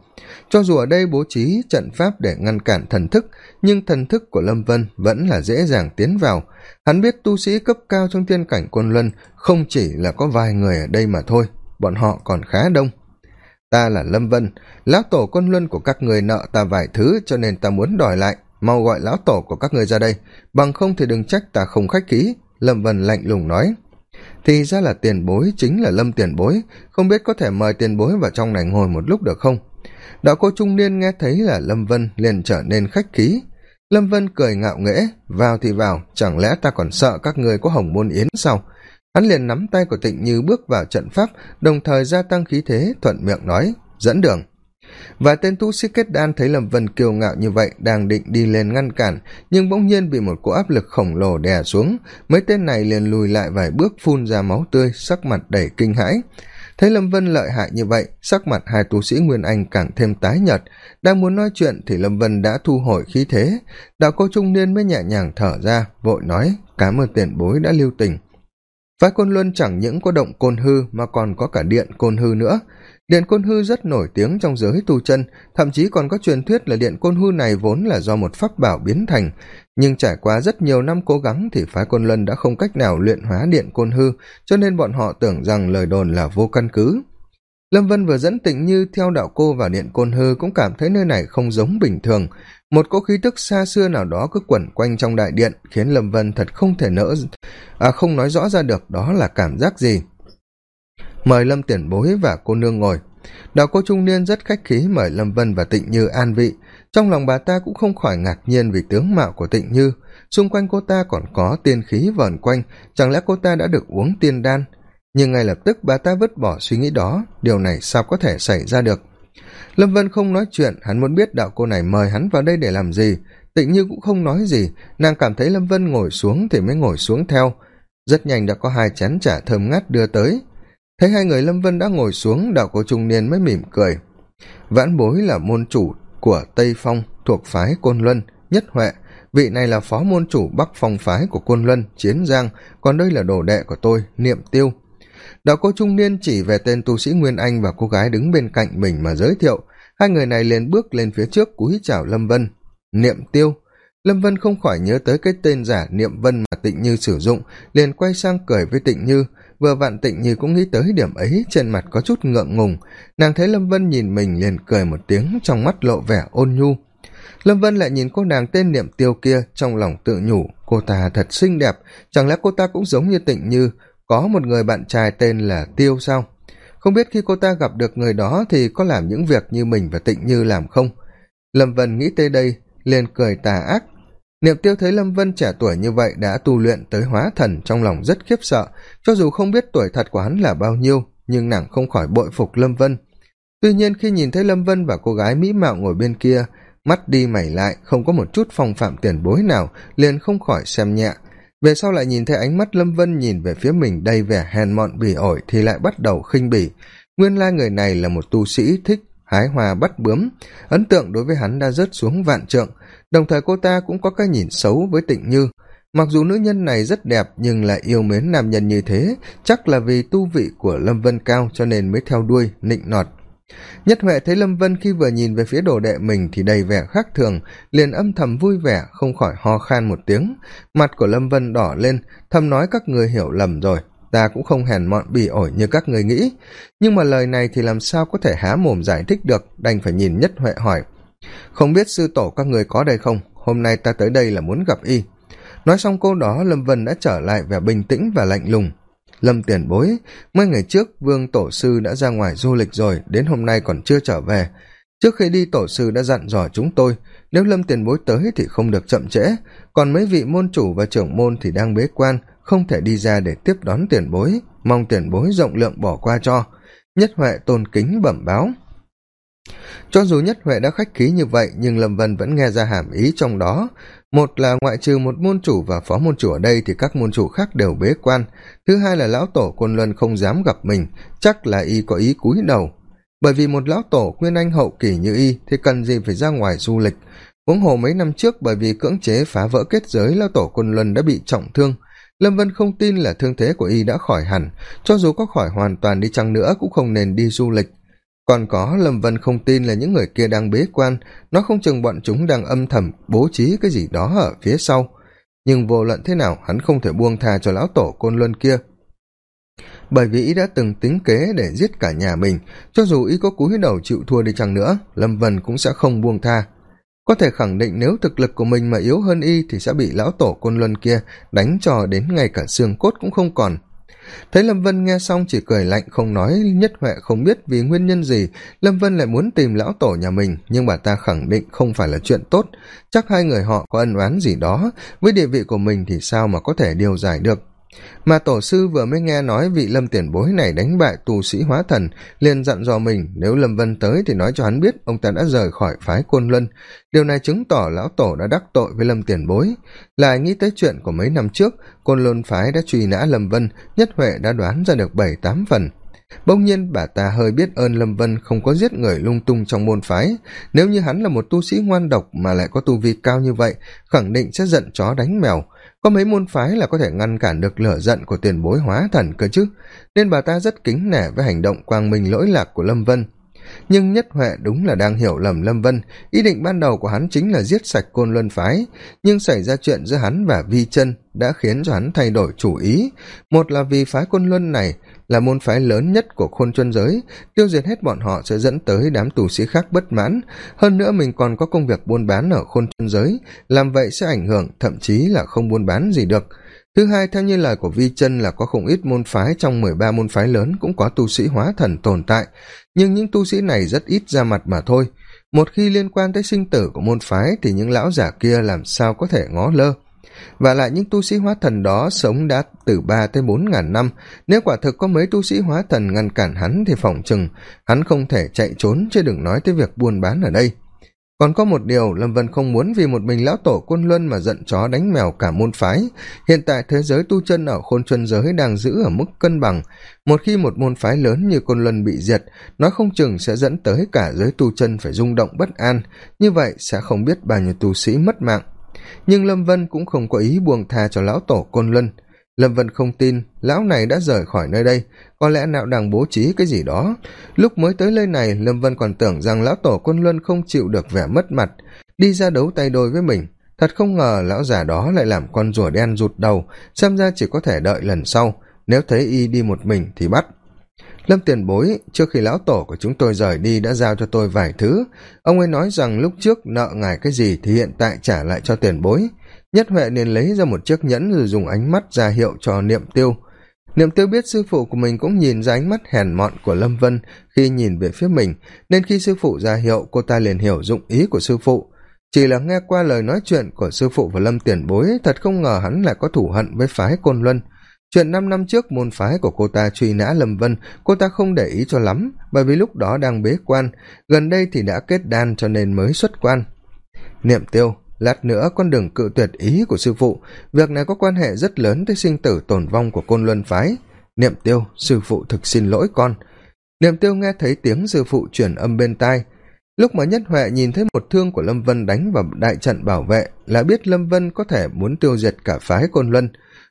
cho dù ở đây bố trí trận pháp để ngăn cản thần thức, nhưng thần thức của lâm vân vẫn là dễ dàng tiến vào. Hắn biết tu sĩ cấp cao trong tiên cảnh quân luân không chỉ là có vài người ở đây mà thôi, bọn họ còn khá đông. Ta là lâm vân, lão tổ quân luân của các người nợ ta vài thứ cho nên ta muốn đòi lại. Mau gọi lão tổ của các người ra đây, bằng không thì đừng trách ta không khách khí, lâm vân lạnh lùng nói. Thì ra là tiền bối chính là lâm tiền bối, không biết có thể mời tiền bối vào trong này ngồi một lúc được không? Đạo cô trung niên nghe thấy là lâm vân liền trở nên khách khí. Lâm vân cười ngạo nghễ, vào thì vào, chẳng lẽ ta còn sợ các người có hồng môn yến sau? hắn liền nắm tay của tịnh như bước vào trận pháp, đồng thời gia tăng khí thế, thuận miệng nói, dẫn đường. Và tên tu sĩ kết đan thấy lâm vân kiêu ngạo như vậy, đang định đi lên ngăn cản, nhưng bỗng nhiên bị một cỗ áp lực khổng lồ đè xuống. Mấy tên này liền lùi lại vài bước, phun ra máu tươi, sắc mặt đầy kinh hãi thấy lâm vân lợi hại như vậy, sắc mặt hai tu sĩ nguyên anh càng thêm tái nhợt. Đang muốn nói chuyện thì lâm vân đã thu hồi khí thế. Đạo cô trung niên mới nhẹ nhàng thở ra, vội nói cám ơn tiền bối đã lưu tình. Phái côn luân chẳng những có động côn hư mà còn có cả điện côn hư nữa. Điện côn hư rất nổi tiếng trong giới tu chân, thậm chí còn có truyền thuyết là điện côn hư này vốn là do một pháp bảo biến thành nhưng trải qua rất nhiều năm cố gắng thì phái côn luân đã không cách nào luyện hóa điện côn hư, cho nên bọn họ tưởng rằng lời đồn là vô căn cứ. Lâm vân vừa dẫn tịnh như theo đạo cô vào điện côn hư cũng cảm thấy nơi này không giống bình thường. Một cỗ khí tức xa xưa nào đó cứ quẩn quanh trong đại điện, khiến lâm vân thật không thể nỡ à không nói rõ ra được đó là cảm giác gì. Mời lâm tiền bối và cô nương ngồi. Đạo cô trung niên rất khách khí mời lâm vân và tịnh như an vị trong lòng bà ta cũng không khỏi ngạc nhiên vì tướng mạo của tịnh như. Xung quanh cô ta còn có tiên khí vờn quanh, chẳng lẽ cô ta đã được uống tiên đan? Nhưng ngay lập tức bà ta vứt bỏ suy nghĩ đó, điều này sao có thể xảy ra được? Lâm vân không nói chuyện, hắn muốn biết đạo cô này mời hắn vào đây để làm gì. Tịnh như cũng không nói gì, nàng cảm thấy lâm vân ngồi xuống thì mới ngồi xuống theo. Rất nhanh đã có hai chén t thơm ngát đưa tới. Thấy hai người lâm vân đã ngồi xuống, đạo cô trung niên mới mỉm cười. Vãn bối là môn chủ của tây phong thuộc phái côn luân nhất huệ. Vị này là phó môn chủ bắc phong phái của côn luân, chiến giang. Còn đây là đồ đệ của tôi, niệm tiêu. Đạo cô trung niên chỉ về tên tu sĩ nguyên anh và cô gái đứng bên cạnh mình mà giới thiệu. Hai người này liền bước lên phía trước, cúi chào lâm vân. Niệm tiêu. Lâm vân không khỏi nhớ tới cái tên giả niệm vân mà tịnh như sử dụng, liền quay sang cười với tịnh như vừa vạn tịnh như cũng nghĩ tới điểm ấy, trên mặt có chút ngượng ngùng. Nàng thấy lâm vân nhìn mình liền cười một tiếng, trong mắt lộ vẻ ôn nhu. Lâm vân lại nhìn cô nàng tên niệm tiêu kia, trong lòng tự nhủ, cô ta thật xinh đẹp, chẳng lẽ cô ta cũng giống như tịnh như, có một người bạn trai tên là tiêu sao? Không biết khi cô ta gặp được người đó thì có làm những việc như mình và tịnh như làm không? Lâm vân nghĩ tới đây, liền cười tà ác niệm tiêu thấy lâm vân trẻ tuổi như vậy đã tu luyện tới hóa thần trong lòng rất khiếp sợ. Cho dù không biết tuổi thật của hắn là bao nhiêu, nhưng nàng không khỏi bội phục lâm vân. Tuy nhiên khi nhìn thấy lâm vân và cô gái mỹ mạo ngồi bên kia, mắt đi mảy lại, không có một chút phong phạm tiền bối nào, liền không khỏi xem nhẹ. Về sau lại nhìn thấy ánh mắt lâm vân nhìn về phía mình đầy vẻ hèn mọn, bỉ ổi thì lại bắt đầu khinh bỉ. Nguyên lai người này là một tu sĩ thích hái hoa bắt bướm. Ấn tượng đối với hắn đã rớt xuống vạn trượng đồng thời cô ta cũng có cái nhìn xấu với tịnh như. Mặc dù nữ nhân này rất đẹp nhưng lại yêu mến nam nhân như thế, chắc là vì tu vị của lâm vân cao cho nên mới theo đuôi, nịnh nọt. Nhất huệ thấy lâm vân khi vừa nhìn về phía đồ đệ mình thì đầy vẻ khác thường, liền âm thầm vui vẻ, không khỏi ho khan một tiếng. Mặt của lâm vân đỏ lên, thầm nói các người hiểu lầm rồi, ta cũng không hèn mọn bỉ ổi như các người nghĩ. Nhưng mà lời này thì làm sao có thể há mồm giải thích được, đành phải nhìn nhất huệ hỏi không biết sư tổ các người có đây không? Hôm nay ta tới đây là muốn gặp y. Nói xong câu đó, lâm vân đã trở lại vẻ bình tĩnh và lạnh lùng. Lâm tiền bối, mấy ngày trước, vương tổ sư đã ra ngoài du lịch rồi, đến hôm nay còn chưa trở về. Trước khi đi, tổ sư đã dặn dò chúng tôi, nếu lâm tiền bối tới thì không được chậm trễ. Còn mấy vị môn chủ và trưởng môn thì đang bế quan, không thể đi ra để tiếp đón tiền bối. Mong tiền bối rộng lượng bỏ qua cho. Nhất huệ tôn kính bẩm báo cho dù nhất huệ đã khách khí như vậy, nhưng lâm vân vẫn nghe ra hàm ý trong đó. Một là ngoại trừ một môn chủ và phó môn chủ ở đây thì các môn chủ khác đều bế quan. Thứ hai là lão tổ côn luân không dám gặp mình, chắc là y có ý cúi đầu. Bởi vì một lão tổ nguyên anh hậu kỳ như y thì cần gì phải ra ngoài du lịch. Huống hồ mấy năm trước bởi vì cưỡng chế phá vỡ kết giới, lão tổ côn luân đã bị trọng thương. Lâm vân không tin là thương thế của y đã khỏi hẳn, cho dù có khỏi hoàn toàn đi chăng nữa cũng không nên đi du lịch còn có lâm vân không tin là những người kia đang bế quan, nó không chừng bọn chúng đang âm thầm bố trí cái gì đó ở phía sau. Nhưng vô luận thế nào, hắn không thể buông tha cho lão tổ côn luân kia. Bởi vì y đã từng tính kế để giết cả nhà mình, cho dù y có cúi đầu chịu thua đi chăng nữa, lâm vân cũng sẽ không buông tha. Có thể khẳng định nếu thực lực của mình mà yếu hơn y thì sẽ bị lão tổ côn luân kia đánh trò đến ngay cả xương cốt cũng không còn thấy lâm vân nghe xong chỉ cười lạnh không nói, nhất huệ không biết vì nguyên nhân gì, lâm vân lại muốn tìm lão tổ nhà mình, nhưng bà ta khẳng định không phải là chuyện tốt. Chắc hai người họ có ân oán gì đó, với địa vị của mình thì sao mà có thể điều giải được? Mà tổ sư vừa mới nghe nói vị lâm tiền bối này đánh bại tù sĩ hóa thần, liền dặn dò mình, nếu lâm vân tới thì nói cho hắn biết ông ta đã rời khỏi phái côn luân. Điều này chứng tỏ lão tổ đã đắc tội với lâm tiền bối. Lại nghĩ tới chuyện của mấy năm trước, côn luân phái đã truy nã lâm vân, nhất huệ đã đoán ra được bảy tám phần bỗng nhiên bà ta hơi biết ơn lâm vân không có giết người lung tung trong môn phái. Nếu như hắn là một tu sĩ ngoan độc mà lại có tu vi cao như vậy, khẳng định sẽ giận chó đánh mèo. Có mấy môn phái là có thể ngăn cản được lửa giận của tiền bối hóa thần cơ chứ? Nên bà ta rất kính nể với hành động quang minh lỗi lạc của lâm vân. Nhưng nhất huệ đúng là đang hiểu lầm lâm vân. Ý định ban đầu của hắn chính là giết sạch côn luân phái. Nhưng xảy ra chuyện giữa hắn và vi chân đã khiến cho hắn thay đổi chủ ý. Một là vì phái côn luân này là môn phái lớn nhất của khôn chuân giới. Tiêu diệt hết bọn họ sẽ dẫn tới đám tù sĩ khác bất mãn. Hơn nữa mình còn có công việc buôn bán ở khôn chuân giới. Làm vậy sẽ ảnh hưởng, thậm chí là không buôn bán gì được. Thứ hai, theo như lời của vi chân là có không ít môn phái, trong mười ba môn phái lớn cũng có tu sĩ hóa thần tồn tại. Nhưng những tu sĩ này rất ít ra mặt mà thôi. Một khi liên quan tới sinh tử của môn phái thì những lão giả kia làm sao có thể ngó lơ? Và lại những tu sĩ hóa thần đó sống đã từ ba tới bốn ngàn năm. Nếu quả thực có mấy tu sĩ hóa thần ngăn cản hắn thì phỏng chừng hắn không thể chạy trốn, chứ đừng nói tới việc buôn bán ở đây. Còn có một điều, lâm vân không muốn vì một mình lão tổ côn luân mà giận chó đánh mèo cả môn phái. Hiện tại thế giới tu chân ở khôn chân giới đang giữ ở mức cân bằng. Một khi một môn phái lớn như côn luân bị diệt, nó không chừng sẽ dẫn tới cả giới tu chân phải rung động bất an. Như vậy sẽ không biết bao nhiêu tu sĩ mất mạng nhưng lâm vân cũng không có ý buông tha cho lão tổ côn luân. Lâm vân không tin lão này đã rời khỏi nơi đây, có lẽ nào đang bố trí cái gì đó. Lúc mới tới nơi này, lâm vân còn tưởng rằng lão tổ côn luân không chịu được vẻ mất mặt, đi ra đấu tay đôi với mình. Thật không ngờ lão già đó lại làm con rùa đen rụt đầu, xem ra chỉ có thể đợi lần sau. Nếu thấy y đi một mình thì bắt lâm tiền bối, trước khi lão tổ của chúng tôi rời đi đã giao cho tôi vài thứ. Ông ấy nói rằng lúc trước nợ ngài cái gì thì hiện tại trả lại cho tiền bối. Nhất huệ nên lấy ra một chiếc nhẫn rồi dùng ánh mắt ra hiệu cho niệm tiêu. Niệm tiêu biết sư phụ của mình cũng nhìn ra ánh mắt hèn mọn của lâm vân khi nhìn về phía mình, nên khi sư phụ ra hiệu, cô ta liền hiểu dụng ý của sư phụ. Chỉ là nghe qua lời nói chuyện của sư phụ và lâm tiền bối, thật không ngờ hắn lại có thủ hận với phái côn luân chuyện năm năm trước, môn phái của cô ta truy nã lâm vân, cô ta không để ý cho lắm, bởi vì lúc đó đang bế quan. Gần đây thì đã kết đan cho nên mới xuất quan. Niệm tiêu, lát nữa con đừng cự tuyệt ý của sư phụ. Việc này có quan hệ rất lớn tới sinh tử tồn vong của côn luân phái. Niệm tiêu, sư phụ thực xin lỗi con. Niệm tiêu nghe thấy tiếng sư phụ chuyển âm bên tai. Lúc mà nhất huệ nhìn thấy một thương của lâm vân đánh vào đại trận bảo vệ, là biết lâm vân có thể muốn tiêu diệt cả phái côn luân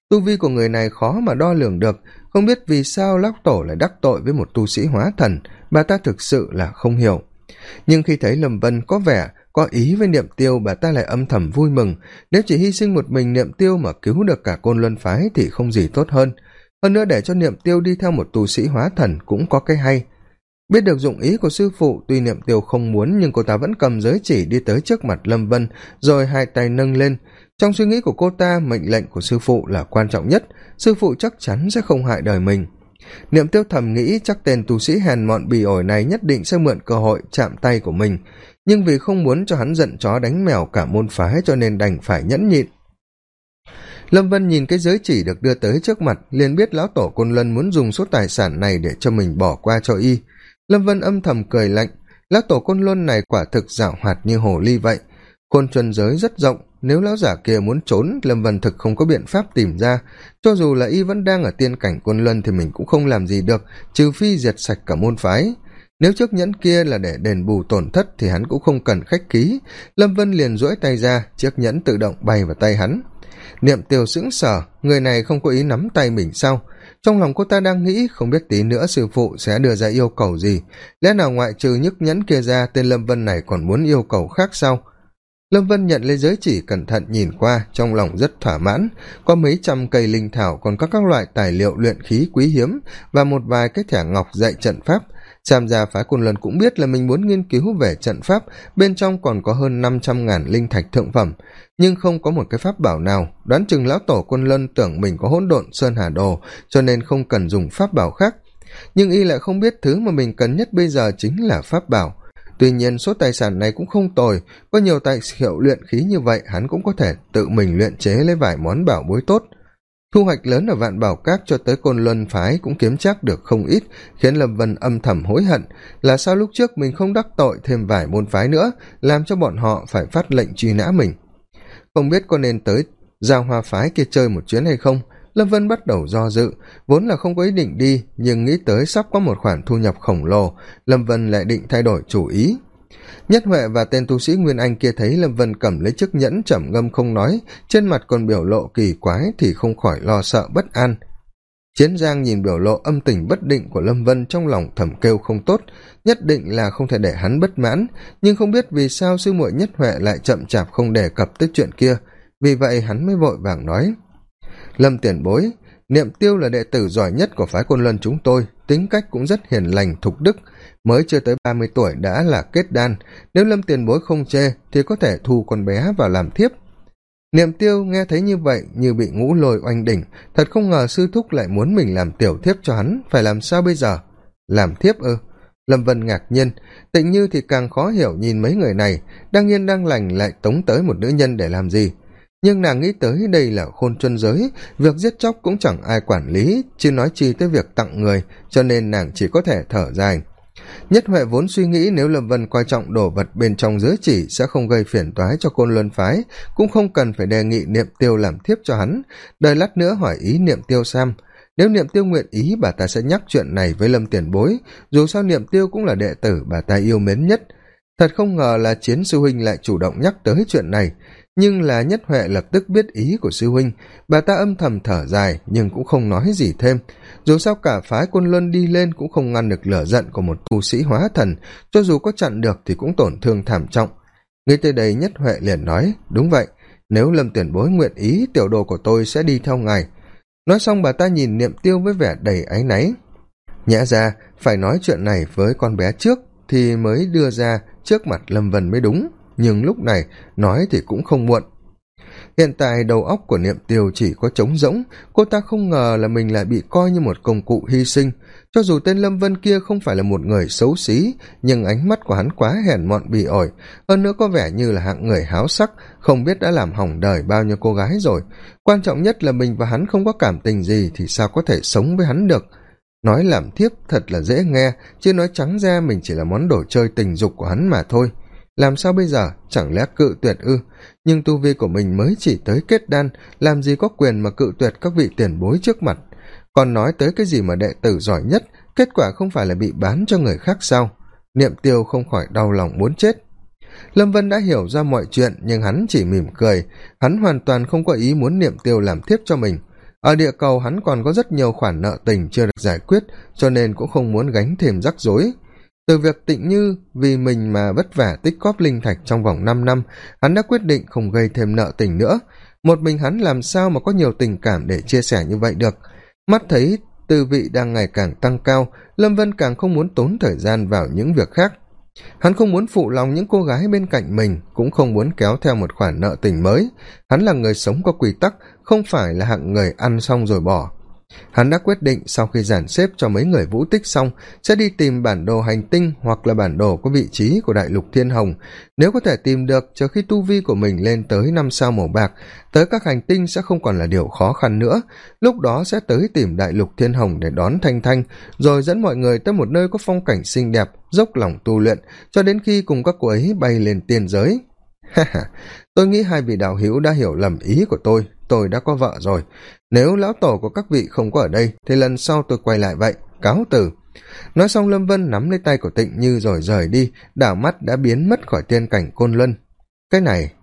tu vi của người này khó mà đo lường được. Không biết vì sao lão tổ lại đắc tội với một tu sĩ hóa thần bà ta thực sự là không hiểu. Nhưng khi thấy lâm vân có vẻ, có ý với niệm tiêu, bà ta lại âm thầm vui mừng. Nếu chỉ hy sinh một mình niệm tiêu mà cứu được cả côn luân phái thì không gì tốt hơn. Hơn nữa để cho niệm tiêu đi theo một tu sĩ hóa thần cũng có cái hay. Biết được dụng ý của sư phụ, tuy niệm tiêu không muốn nhưng cô ta vẫn cầm giới chỉ đi tới trước mặt lâm vân, rồi hai tay nâng lên trong suy nghĩ của cô ta, mệnh lệnh của sư phụ là quan trọng nhất. Sư phụ chắc chắn sẽ không hại đời mình. Niệm tiêu thầm nghĩ chắc tên tu sĩ hèn mọn bỉ ổi này nhất định sẽ mượn cơ hội chạm tay của mình. Nhưng vì không muốn cho hắn giận chó đánh mèo cả môn phái cho nên đành phải nhẫn nhịn. Lâm vân nhìn cái giới chỉ được đưa tới trước mặt, liền biết lão tổ côn lân muốn dùng số tài sản này để cho mình bỏ qua cho y. Lâm vân âm thầm cười lạnh, lão tổ côn luân này quả thực giảo hoạt như hồ ly vậy. Côn chuân giới rất rộng nếu lão giả kia muốn trốn, lâm vân thực không có biện pháp tìm ra. Cho dù là y vẫn đang ở tiên cảnh côn luân thì mình cũng không làm gì được, trừ phi diệt sạch cả môn phái. Nếu chiếc nhẫn kia là để đền bù tổn thất thì hắn cũng không cần khách khí. Lâm vân liền duỗi tay ra, chiếc nhẫn tự động bay vào tay hắn. Niệm tiêu sững sờ, người này không có ý nắm tay mình sao? Trong lòng cô ta đang nghĩ, không biết tí nữa sư phụ sẽ đưa ra yêu cầu gì. Lẽ nào ngoại trừ nhức nhẫn kia ra, tên lâm vân này còn muốn yêu cầu khác sao? Lâm vân nhận lấy giới chỉ cẩn thận nhìn qua, trong lòng rất thỏa mãn. Có mấy trăm cây linh thảo, còn có các loại tài liệu luyện khí quý hiếm và một vài cái thẻ ngọc dạy trận pháp. Tham gia phái côn lần cũng biết là mình muốn nghiên cứu về trận pháp, bên trong còn có hơn năm trăm ngàn linh thạch thượng phẩm. Nhưng không có một cái pháp bảo nào. Đoán chừng lão tổ côn lân tưởng mình có hỗn độn sơn hà đồ, cho nên không cần dùng pháp bảo khác. Nhưng y lại không biết thứ mà mình cần nhất bây giờ chính là pháp bảo tuy nhiên, số tài sản này cũng không tồi. Có nhiều tài hiệu luyện khí như vậy, hắn cũng có thể tự mình luyện chế lấy vài món bảo bối tốt. Thu hoạch lớn ở vạn bảo các cho tới côn luân phái cũng kiếm chắc được không ít, khiến lâm vân âm thầm hối hận. Là sao lúc trước mình không đắc tội thêm vài môn phái nữa, làm cho bọn họ phải phát lệnh truy nã mình? Không biết có nên tới giao hoa phái kia chơi một chuyến hay không? Lâm vân bắt đầu do dự, vốn là không có ý định đi, nhưng nghĩ tới sắp có một khoản thu nhập khổng lồ, lâm vân lại định thay đổi chủ ý. Nhất huệ và tên tu sĩ nguyên anh kia thấy lâm vân cầm lấy chiếc nhẫn trầm ngâm không nói, trên mặt còn biểu lộ kỳ quái thì không khỏi lo sợ bất an. Chiến giang nhìn biểu lộ âm tình bất định của lâm vân trong lòng thầm kêu không tốt, nhất định là không thể để hắn bất mãn, nhưng không biết vì sao sư muội nhất huệ lại chậm chạp không đề cập tới chuyện kia. Vì vậy hắn mới vội vàng nói lâm tiền bối, niệm tiêu là đệ tử giỏi nhất của phái côn luân chúng tôi, tính cách cũng rất hiền lành, thục đức. Mới chưa tới ba mươi tuổi đã là kết đan. Nếu lâm tiền bối không chê, thì có thể thu con bé vào làm thiếp. Niệm tiêu nghe thấy như vậy, như bị ngũ lồi oanh đỉnh, thật không ngờ sư thúc lại muốn mình làm tiểu thiếp cho hắn, phải làm sao bây giờ? Làm thiếp ư? Lâm vân ngạc nhiên, tịnh như thì càng khó hiểu nhìn mấy người này, đang yên đang lành lại tống tới một nữ nhân để làm gì? Nhưng nàng nghĩ tới đây là khôn chân giới, việc giết chóc cũng chẳng ai quản lý chứ nói chi tới việc tặng người, cho nên nàng chỉ có thể thở dài. Nhất huệ vốn suy nghĩ nếu lâm vân coi trọng đồ vật bên trong giới chỉ sẽ không gây phiền toái cho côn luân phái, cũng không cần phải đề nghị niệm tiêu làm thiếp cho hắn. Đời lát nữa hỏi ý niệm tiêu sam nếu niệm tiêu nguyện ý, bà ta sẽ nhắc chuyện này với lâm tiền bối. Dù sao niệm tiêu cũng là đệ tử bà ta yêu mến nhất. Thật không ngờ là chiến sư huynh lại chủ động nhắc tới chuyện này nhưng là nhất huệ lập tức biết ý của sư huynh. Bà ta âm thầm thở dài, nhưng cũng không nói gì thêm. Dù sao cả phái quân luân đi lên cũng không ngăn được lửa giận của một tu sĩ hóa thần. Cho dù có chặn được thì cũng tổn thương thảm trọng. Nghĩ tới đây nhất huệ liền nói, đúng vậy, nếu lâm tuyển bối nguyện ý, tiểu đồ của tôi sẽ đi theo ngài. Nói xong bà ta nhìn niệm tiêu với vẻ đầy áy náy. Nhã ra phải nói chuyện này với con bé trước thì mới đưa ra trước mặt lâm vân mới đúng nhưng lúc này nói thì cũng không muộn. Hiện tại đầu óc của niệm tiêu chỉ có trống rỗng, cô ta không ngờ là mình lại bị coi như một công cụ hy sinh. Cho dù tên lâm vân kia không phải là một người xấu xí, nhưng ánh mắt của hắn quá hèn mọn bỉ ổi, hơn nữa có vẻ như là hạng người háo sắc, không biết đã làm hỏng đời bao nhiêu cô gái rồi. Quan trọng nhất là mình và hắn không có cảm tình gì thì sao có thể sống với hắn được? Nói làm thiếp thật là dễ nghe, chứ nói trắng ra mình chỉ là món đồ chơi tình dục của hắn mà thôi làm sao bây giờ? Chẳng lẽ cự tuyệt ư? Nhưng tu vi của mình mới chỉ tới kết đan, làm gì có quyền mà cự tuyệt các vị tiền bối trước mặt? Còn nói tới cái gì mà đệ tử giỏi nhất, kết quả không phải là bị bán cho người khác sao? Niệm tiêu không khỏi đau lòng muốn chết. Lâm vân đã hiểu ra mọi chuyện, nhưng hắn chỉ mỉm cười. Hắn hoàn toàn không có ý muốn niệm tiêu làm thiếp cho mình. Ở địa cầu hắn còn có rất nhiều khoản nợ tình chưa được giải quyết, cho nên cũng không muốn gánh thêm rắc rối từ việc tịnh như vì mình mà vất vả tích cóp linh thạch trong vòng năm năm, hắn đã quyết định không gây thêm nợ tình nữa. Một mình hắn làm sao mà có nhiều tình cảm để chia sẻ như vậy được? Mắt thấy tư vị đang ngày càng tăng cao, lâm vân càng không muốn tốn thời gian vào những việc khác. Hắn không muốn phụ lòng những cô gái bên cạnh mình, cũng không muốn kéo theo một khoản nợ tình mới. Hắn là người sống có quy tắc, không phải là hạng người ăn xong rồi bỏ hắn đã quyết định sau khi giản xếp cho mấy người vũ tích xong, sẽ đi tìm bản đồ hành tinh hoặc là bản đồ có vị trí của đại lục thiên hồng. Nếu có thể tìm được, chờ khi tu vi của mình lên tới năm sao màu bạc, tới các hành tinh sẽ không còn là điều khó khăn nữa. Lúc đó sẽ tới tìm đại lục thiên hồng để đón thanh thanh, rồi dẫn mọi người tới một nơi có phong cảnh xinh đẹp, dốc lòng tu luyện, cho đến khi cùng các cô ấy bay lên tiên giới. [laughs] Ha ha, tôi nghĩ hai vị đạo hữu đã hiểu lầm ý của tôi tôi đã có vợ rồi. Nếu lão tổ của các vị không có ở đây, thì lần sau tôi quay lại vậy, cáo từ. Nói xong, lâm vân nắm lấy tay của tịnh như rồi rời đi, đảo mắt đã biến mất khỏi tiên cảnh côn luân. Cái này,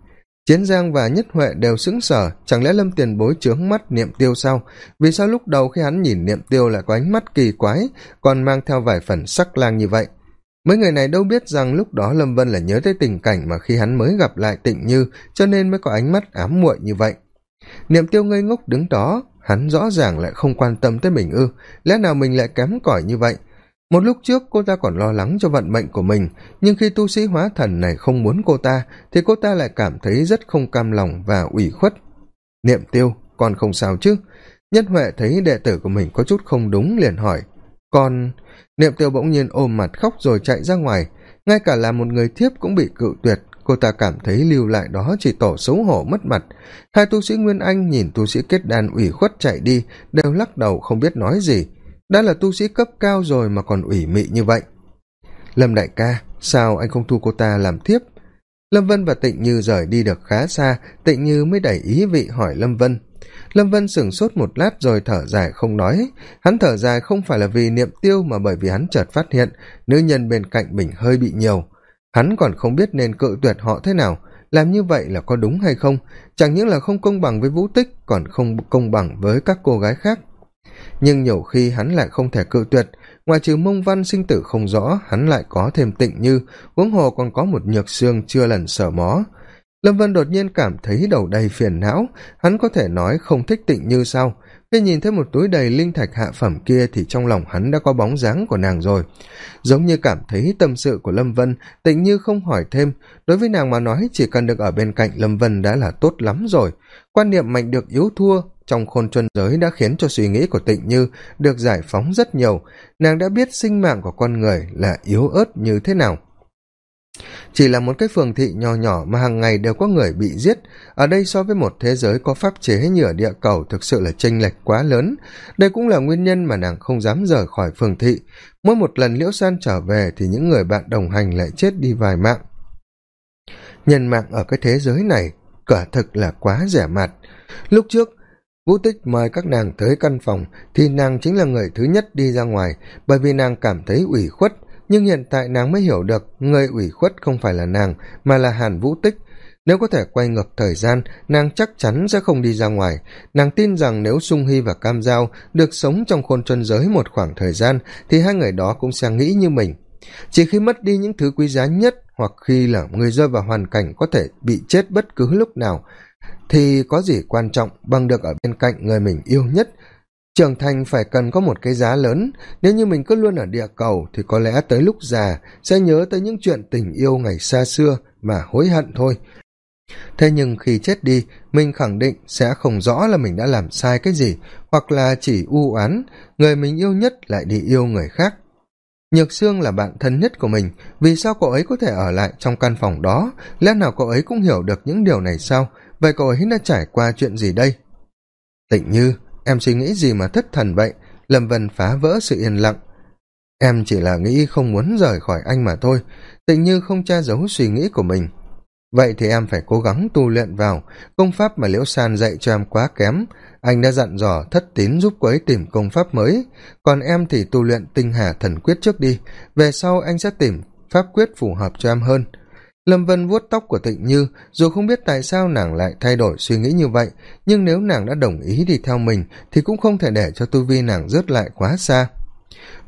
chiến giang và nhất huệ đều sững sờ, chẳng lẽ lâm tiền bối trướng mắt niệm tiêu sao? Vì sao lúc đầu khi hắn nhìn niệm tiêu lại có ánh mắt kỳ quái, còn mang theo vài phần sắc lang như vậy? Mấy người này đâu biết rằng lúc đó lâm vân là nhớ tới tình cảnh mà khi hắn mới gặp lại tịnh như, cho nên mới có ánh mắt ám muội như vậy niệm tiêu ngây ngốc đứng đó, hắn rõ ràng lại không quan tâm tới mình ư, lẽ nào mình lại kém cỏi như vậy? Một lúc trước cô ta còn lo lắng cho vận mệnh của mình, nhưng khi tu sĩ hóa thần này không muốn cô ta, thì cô ta lại cảm thấy rất không cam lòng và ủy khuất. Niệm tiêu, con không sao chứ? Nhất huệ thấy đệ tử của mình có chút không đúng liền hỏi. Con, niệm tiêu bỗng nhiên ôm mặt khóc rồi chạy ra ngoài, ngay cả là một người thiếp cũng bị cự tuyệt cô ta cảm thấy lưu lại đó chỉ tổ xấu hổ mất mặt. Hai tu sĩ nguyên anh nhìn tu sĩ kết đàn ủy khuất chạy đi, đều lắc đầu không biết nói gì. Đã là tu sĩ cấp cao rồi mà còn ủy mị như vậy. Lâm đại ca, sao anh không thu cô ta làm thiếp? Lâm vân và tịnh như rời đi được khá xa, tịnh như mới đẩy ý vị hỏi lâm vân. Lâm vân sửng sốt một lát rồi thở dài không nói. Hắn thở dài không phải là vì niệm tiêu mà bởi vì hắn chợt phát hiện, nữ nhân bên cạnh mình hơi bị nhiều hắn còn không biết nên cự tuyệt họ thế nào, làm như vậy là có đúng hay không, chẳng những là không công bằng với vũ tích, còn không công bằng với các cô gái khác. Nhưng nhiều khi hắn lại không thể cự tuyệt, ngoài trừ mông văn sinh tử không rõ, hắn lại có thêm tịnh như, huống hồ còn có một nhược xương chưa lần sở mó. Lâm vân đột nhiên cảm thấy đầu đầy phiền não, hắn có thể nói không thích tịnh như sao? Khi nhìn thấy một túi đầy linh thạch hạ phẩm kia thì trong lòng hắn đã có bóng dáng của nàng rồi. Giống như cảm thấy tâm sự của lâm vân, tịnh như không hỏi thêm. Đối với nàng mà nói, chỉ cần được ở bên cạnh lâm vân đã là tốt lắm rồi. Quan niệm mạnh được yếu thua trong khôn chuân giới đã khiến cho suy nghĩ của tịnh như được giải phóng rất nhiều. Nàng đã biết sinh mạng của con người là yếu ớt như thế nào chỉ là một cái phường thị nhỏ nhỏ mà hàng ngày đều có người bị giết. Ở đây so với một thế giới có pháp chế như ở địa cầu thực sự là chênh lệch quá lớn. Đây cũng là nguyên nhân mà nàng không dám rời khỏi phường thị. Mỗi một lần liễu san trở về thì những người bạn đồng hành lại chết đi vài mạng. Nhân mạng ở cái thế giới này, quả thực là quá rẻ mạt. Lúc trước, vũ tích mời các nàng tới căn phòng thì nàng chính là người thứ nhất đi ra ngoài bởi vì nàng cảm thấy ủy khuất nhưng hiện tại nàng mới hiểu được người ủy khuất không phải là nàng, mà là hàn vũ tích. Nếu có thể quay ngược thời gian, nàng chắc chắn sẽ không đi ra ngoài. Nàng tin rằng nếu sung hy và cam giao được sống trong khôn chân giới một khoảng thời gian, thì hai người đó cũng sẽ nghĩ như mình. Chỉ khi mất đi những thứ quý giá nhất, hoặc khi là người rơi vào hoàn cảnh có thể bị chết bất cứ lúc nào, thì có gì quan trọng bằng được ở bên cạnh người mình yêu nhất? Trưởng thành phải cần có một cái giá lớn. Nếu như mình cứ luôn ở địa cầu thì có lẽ tới lúc già sẽ nhớ tới những chuyện tình yêu ngày xa xưa mà hối hận thôi. Thế nhưng khi chết đi, mình khẳng định sẽ không rõ là mình đã làm sai cái gì hoặc là chỉ u oán. Người mình yêu nhất lại đi yêu người khác. Nhược sương là bạn thân nhất của mình. Vì sao cậu ấy có thể ở lại trong căn phòng đó? Lẽ nào cậu ấy cũng hiểu được những điều này sao? Vậy cậu ấy đã trải qua chuyện gì đây? Tịnh như em suy nghĩ gì mà thất thần vậy? Lâm vân phá vỡ sự yên lặng. Em chỉ là nghĩ không muốn rời khỏi anh mà thôi, tình như không che giấu suy nghĩ của mình. Vậy thì em phải cố gắng tu luyện vào công pháp mà liễu san dạy cho em quá kém. Anh đã dặn dò thất tín giúp cô ấy tìm công pháp mới. Còn em thì tu luyện tinh hà thần quyết trước đi. Về sau anh sẽ tìm pháp quyết phù hợp cho em hơn lâm vân vuốt tóc của tịnh như, dù không biết tại sao nàng lại thay đổi suy nghĩ như vậy, nhưng nếu nàng đã đồng ý đi theo mình, thì cũng không thể để cho tu vi nàng rớt lại quá xa.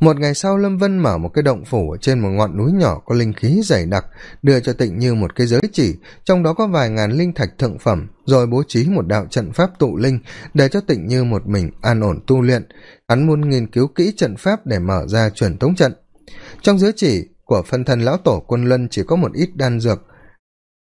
Một ngày sau, lâm vân mở một cái động phủ ở trên một ngọn núi nhỏ có linh khí dày đặc, đưa cho tịnh như một cái giới chỉ, trong đó có vài ngàn linh thạch thượng phẩm, rồi bố trí một đạo trận pháp tụ linh để cho tịnh như một mình an ổn tu luyện. Hắn muốn nghiên cứu kỹ trận pháp để mở ra truyền thống trận. Trong giới chỉ của phân thân lão tổ quân lân chỉ có một ít đan dược,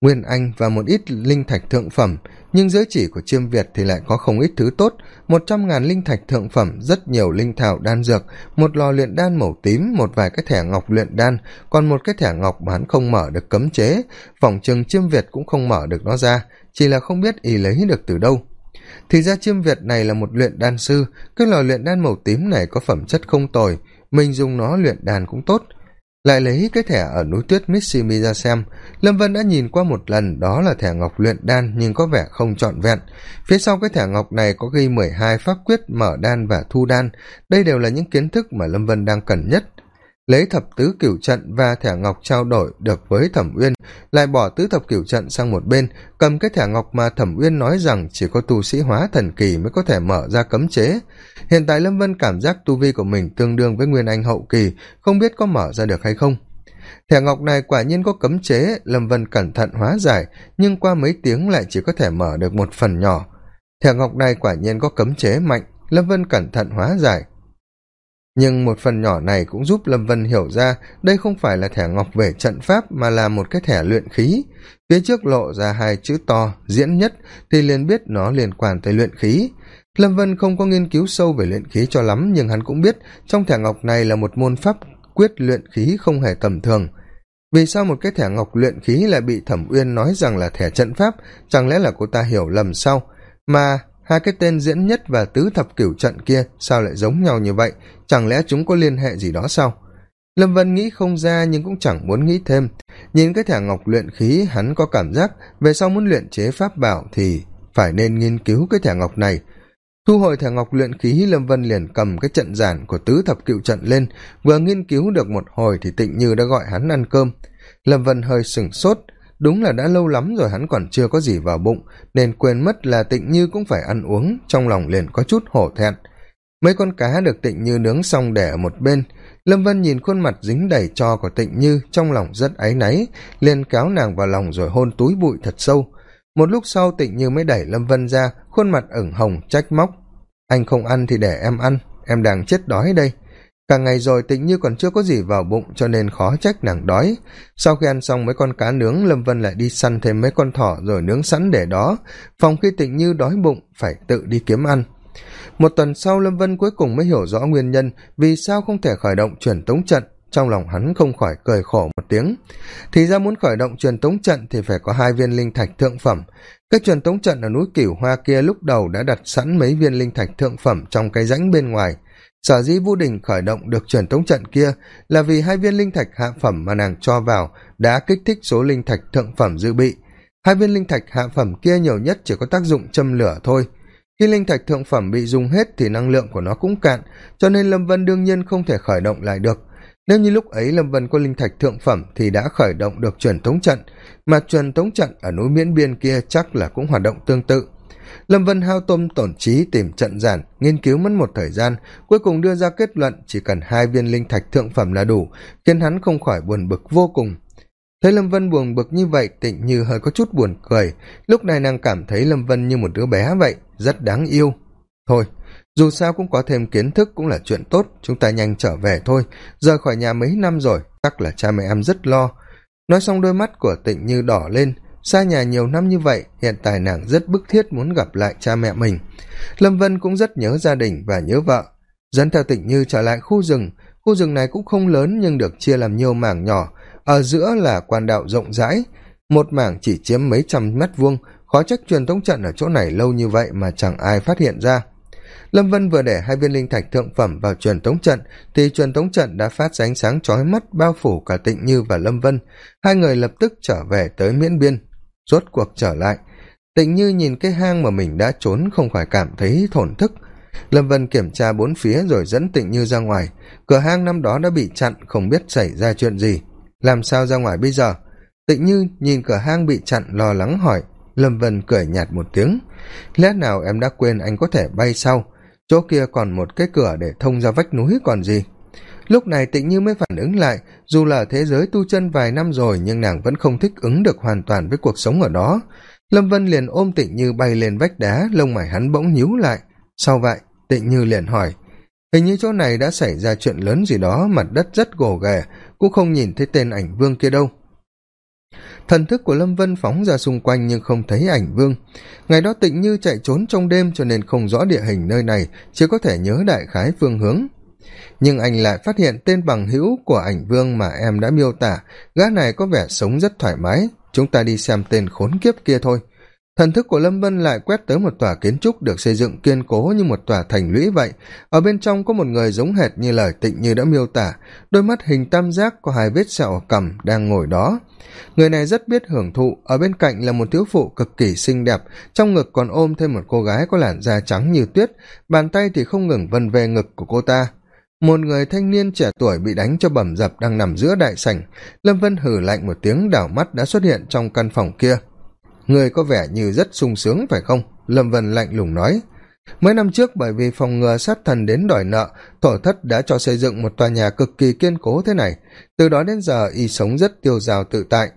nguyên anh và một ít linh thạch thượng phẩm, nhưng giới chỉ của chiêm việt thì lại có không ít thứ tốt. Một trăm ngàn linh thạch thượng phẩm, rất nhiều linh thảo đan dược, một lò luyện đan màu tím, một vài cái thẻ ngọc luyện đan, còn một cái thẻ ngọc mà hắn không mở được cấm chế. Phòng trường chiêm việt cũng không mở được nó ra, chỉ là không biết y lấy được từ đâu. Thì ra chiêm việt này là một luyện đan sư, cái lò luyện đan màu tím này có phẩm chất không tồi, mình dùng nó luyện đan cũng tốt lại lấy cái thẻ ở núi tuyết mitsimi ra xem. Lâm vân đã nhìn qua một lần, đó là thẻ ngọc luyện đan nhưng có vẻ không trọn vẹn. Phía sau cái thẻ ngọc này có ghi mười hai pháp quyết mở đan và thu đan. Đây đều là những kiến thức mà lâm vân đang cần nhất lấy thập tứ cửu trận và thẻ ngọc trao đổi được với thẩm uyên, lại bỏ tứ thập cửu trận sang một bên, cầm cái thẻ ngọc mà thẩm uyên nói rằng chỉ có tu sĩ hóa thần kỳ mới có thể mở ra cấm chế. Hiện tại lâm vân cảm giác tu vi của mình tương đương với nguyên anh hậu kỳ, không biết có mở ra được hay không. Thẻ ngọc này quả nhiên có cấm chế, lâm vân cẩn thận hóa giải, nhưng qua mấy tiếng lại chỉ có thể mở được một phần nhỏ. Thẻ ngọc này quả nhiên có cấm chế mạnh, lâm vân cẩn thận hóa giải nhưng một phần nhỏ này cũng giúp lâm vân hiểu ra đây không phải là thẻ ngọc về trận pháp mà là một cái thẻ luyện khí. Phía trước lộ ra hai chữ to, diễn nhất, thì liền biết nó liên quan tới luyện khí. Lâm vân không có nghiên cứu sâu về luyện khí cho lắm, nhưng hắn cũng biết trong thẻ ngọc này là một môn pháp quyết luyện khí không hề tầm thường. Vì sao một cái thẻ ngọc luyện khí lại bị thẩm uyên nói rằng là thẻ trận pháp? Chẳng lẽ là cô ta hiểu lầm sao? Mà hai cái tên diễn nhất và tứ thập cửu trận kia sao lại giống nhau như vậy? Chẳng lẽ chúng có liên hệ gì đó sao? Lâm vân nghĩ không ra nhưng cũng chẳng muốn nghĩ thêm. Nhìn cái thẻ ngọc luyện khí, hắn có cảm giác về sau muốn luyện chế pháp bảo thì phải nên nghiên cứu cái thẻ ngọc này. Thu hồi thẻ ngọc luyện khí, lâm vân liền cầm cái trận giản của tứ thập cựu trận lên. Vừa nghiên cứu được một hồi thì tịnh như đã gọi hắn ăn cơm. Lâm vân hơi sửng sốt đúng là đã lâu lắm rồi hắn còn chưa có gì vào bụng, nên quên mất là tịnh như cũng phải ăn uống, trong lòng liền có chút hổ thẹn. Mấy con cá được tịnh như nướng xong để ở một bên, lâm vân nhìn khuôn mặt dính đầy cho của tịnh như, trong lòng rất áy náy, liền kéo nàng vào lòng rồi hôn túi bụi thật sâu. Một lúc sau tịnh như mới đẩy lâm vân ra, khuôn mặt ửng hồng, trách móc. Anh không ăn thì để em ăn, em đang chết đói đây cả ngày rồi tịnh như còn chưa có gì vào bụng, cho nên khó trách nàng đói. Sau khi ăn xong, mấy con cá nướng, lâm vân lại đi săn thêm mấy con thỏ rồi nướng sẵn để đó. Phòng khi tịnh như đói bụng, phải tự đi kiếm ăn. Một tuần sau, lâm vân cuối cùng mới hiểu rõ nguyên nhân vì sao không thể khởi động truyền tống trận. Trong lòng hắn không khỏi cười khổ một tiếng. Thì ra muốn khởi động truyền tống trận thì phải có hai viên linh thạch thượng phẩm. Cái truyền tống trận ở núi cửu hoa kia lúc đầu đã đặt sẵn mấy viên linh thạch thượng phẩm trong cái rãnh bên ngoài sở dĩ vũ đình khởi động được truyền tống trận kia là vì hai viên linh thạch hạ phẩm mà nàng cho vào đã kích thích số linh thạch thượng phẩm dự bị. Hai viên linh thạch hạ phẩm kia nhiều nhất chỉ có tác dụng châm lửa thôi. Khi linh thạch thượng phẩm bị dùng hết thì năng lượng của nó cũng cạn, cho nên lâm vân đương nhiên không thể khởi động lại được. Nếu như lúc ấy lâm vân có linh thạch thượng phẩm thì đã khởi động được truyền tống trận, mà truyền tống trận ở núi miễn biên kia chắc là cũng hoạt động tương tự lâm vân hao tôm tổn trí tìm trận giản, nghiên cứu mất một thời gian, cuối cùng đưa ra kết luận chỉ cần hai viên linh thạch thượng phẩm là đủ, khiến hắn không khỏi buồn bực vô cùng. Thấy lâm vân buồn bực như vậy, tịnh như hơi có chút buồn cười. Lúc này nàng cảm thấy lâm vân như một đứa bé vậy, rất đáng yêu. Thôi, dù sao cũng có thêm kiến thức cũng là chuyện tốt, chúng ta nhanh trở về thôi. Rời khỏi nhà mấy năm rồi, chắc là cha mẹ em rất lo. Nói xong đôi mắt của tịnh như đỏ lên xa nhà nhiều năm như vậy, hiện tại nàng rất bức thiết muốn gặp lại cha mẹ mình. Lâm vân cũng rất nhớ gia đình và nhớ vợ. Dẫn theo tịnh như trở lại khu rừng. Khu rừng này cũng không lớn nhưng được chia làm nhiều mảng nhỏ. Ở giữa là quan đạo rộng rãi. Một mảng chỉ chiếm mấy trăm mét vuông. Khó trách truyền thống trận ở chỗ này lâu như vậy mà chẳng ai phát hiện ra. Lâm vân vừa để hai viên linh thạch thượng phẩm vào truyền tống trận, thì truyền tống trận đã phát ra ánh sáng chói mắt bao phủ cả tịnh như và lâm vân. Hai người lập tức trở về tới miễn biên rốt cuộc trở lại. Tịnh như nhìn cái hang mà mình đã trốn không khỏi cảm thấy thổn thức. Lâm vân kiểm tra bốn phía rồi dẫn tịnh như ra ngoài. Cửa hang năm đó đã bị chặn, không biết xảy ra chuyện gì. Làm sao ra ngoài bây giờ? Tịnh như nhìn cửa hang bị chặn, lo lắng hỏi. Lâm vân cười nhạt một tiếng. Lẽ nào em đã quên anh có thể bay sau. Chỗ kia còn một cái cửa để thông ra vách núi còn gì? Lúc này tịnh như mới phản ứng lại, dù là thế giới tu chân vài năm rồi nhưng nàng vẫn không thích ứng được hoàn toàn với cuộc sống ở đó. Lâm vân liền ôm tịnh như bay lên vách đá, lông mải hắn bỗng nhíu lại. Sau vậy? Tịnh như liền hỏi. Hình như chỗ này đã xảy ra chuyện lớn gì đó, mặt đất rất gồ ghề, cũng không nhìn thấy tên ảnh vương kia đâu. Thần thức của lâm vân phóng ra xung quanh nhưng không thấy ảnh vương. Ngày đó tịnh như chạy trốn trong đêm cho nên không rõ địa hình nơi này, chỉ có thể nhớ đại khái phương hướng nhưng anh lại phát hiện tên bằng hữu của ảnh vương mà em đã miêu tả. Gã này có vẻ sống rất thoải mái. Chúng ta đi xem tên khốn kiếp kia thôi. Thần thức của lâm vân lại quét tới một tòa kiến trúc được xây dựng kiên cố như một tòa thành lũy vậy. Ở bên trong có một người giống hệt như lời tịnh như đã miêu tả. Đôi mắt hình tam giác có hai vết sẹo cằm đang ngồi đó. Người này rất biết hưởng thụ. Ở bên cạnh là một thiếu phụ cực kỳ xinh đẹp. Trong ngực còn ôm thêm một cô gái có làn da trắng như tuyết. Bàn tay thì không ngừng vân về ngực của cô ta một người thanh niên trẻ tuổi bị đánh cho bầm dập đang nằm giữa đại sảnh. Lâm vân hử lạnh một tiếng, đảo mắt đã xuất hiện trong căn phòng kia. Người có vẻ như rất sung sướng phải không? Lâm vân lạnh lùng nói. Mấy năm trước, bởi vì phòng ngừa sát thần đến đòi nợ, thổ thất đã cho xây dựng một tòa nhà cực kỳ kiên cố thế này. Từ đó đến giờ, y sống rất tiêu dào tự tại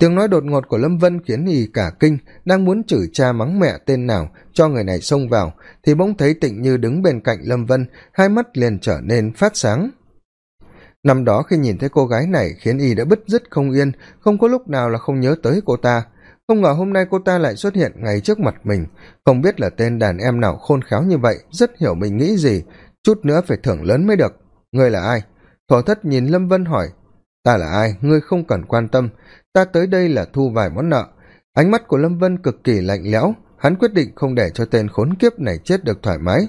tiếng nói đột ngột của lâm vân khiến y cả kinh, đang muốn chửi cha mắng mẹ tên nào cho người này xông vào, thì bỗng thấy tịnh như đứng bên cạnh lâm vân, hai mắt liền trở nên phát sáng. Năm đó khi nhìn thấy cô gái này khiến y đã bứt rứt không yên, không có lúc nào là không nhớ tới cô ta. Không ngờ hôm nay cô ta lại xuất hiện ngay trước mặt mình. Không biết là tên đàn em nào khôn khéo như vậy, rất hiểu mình nghĩ gì, chút nữa phải thưởng lớn mới được. Ngươi là ai? Thổ thất nhìn lâm vân hỏi. Ta là ai? Ngươi không cần quan tâm ta tới đây là thu vài món nợ. Ánh mắt của lâm vân cực kỳ lạnh lẽo. Hắn quyết định không để cho tên khốn kiếp này chết được thoải mái.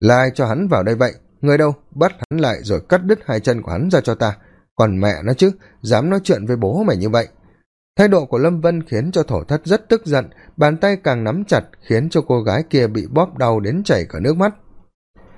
Là ai cho hắn vào đây vậy? Người đâu? Bắt hắn lại rồi cắt đứt hai chân của hắn ra cho ta. Còn mẹ nó chứ, dám nói chuyện với bố mày như vậy. Thái độ của lâm vân khiến cho thổ thất rất tức giận, bàn tay càng nắm chặt khiến cho cô gái kia bị bóp đau đến chảy cả nước mắt.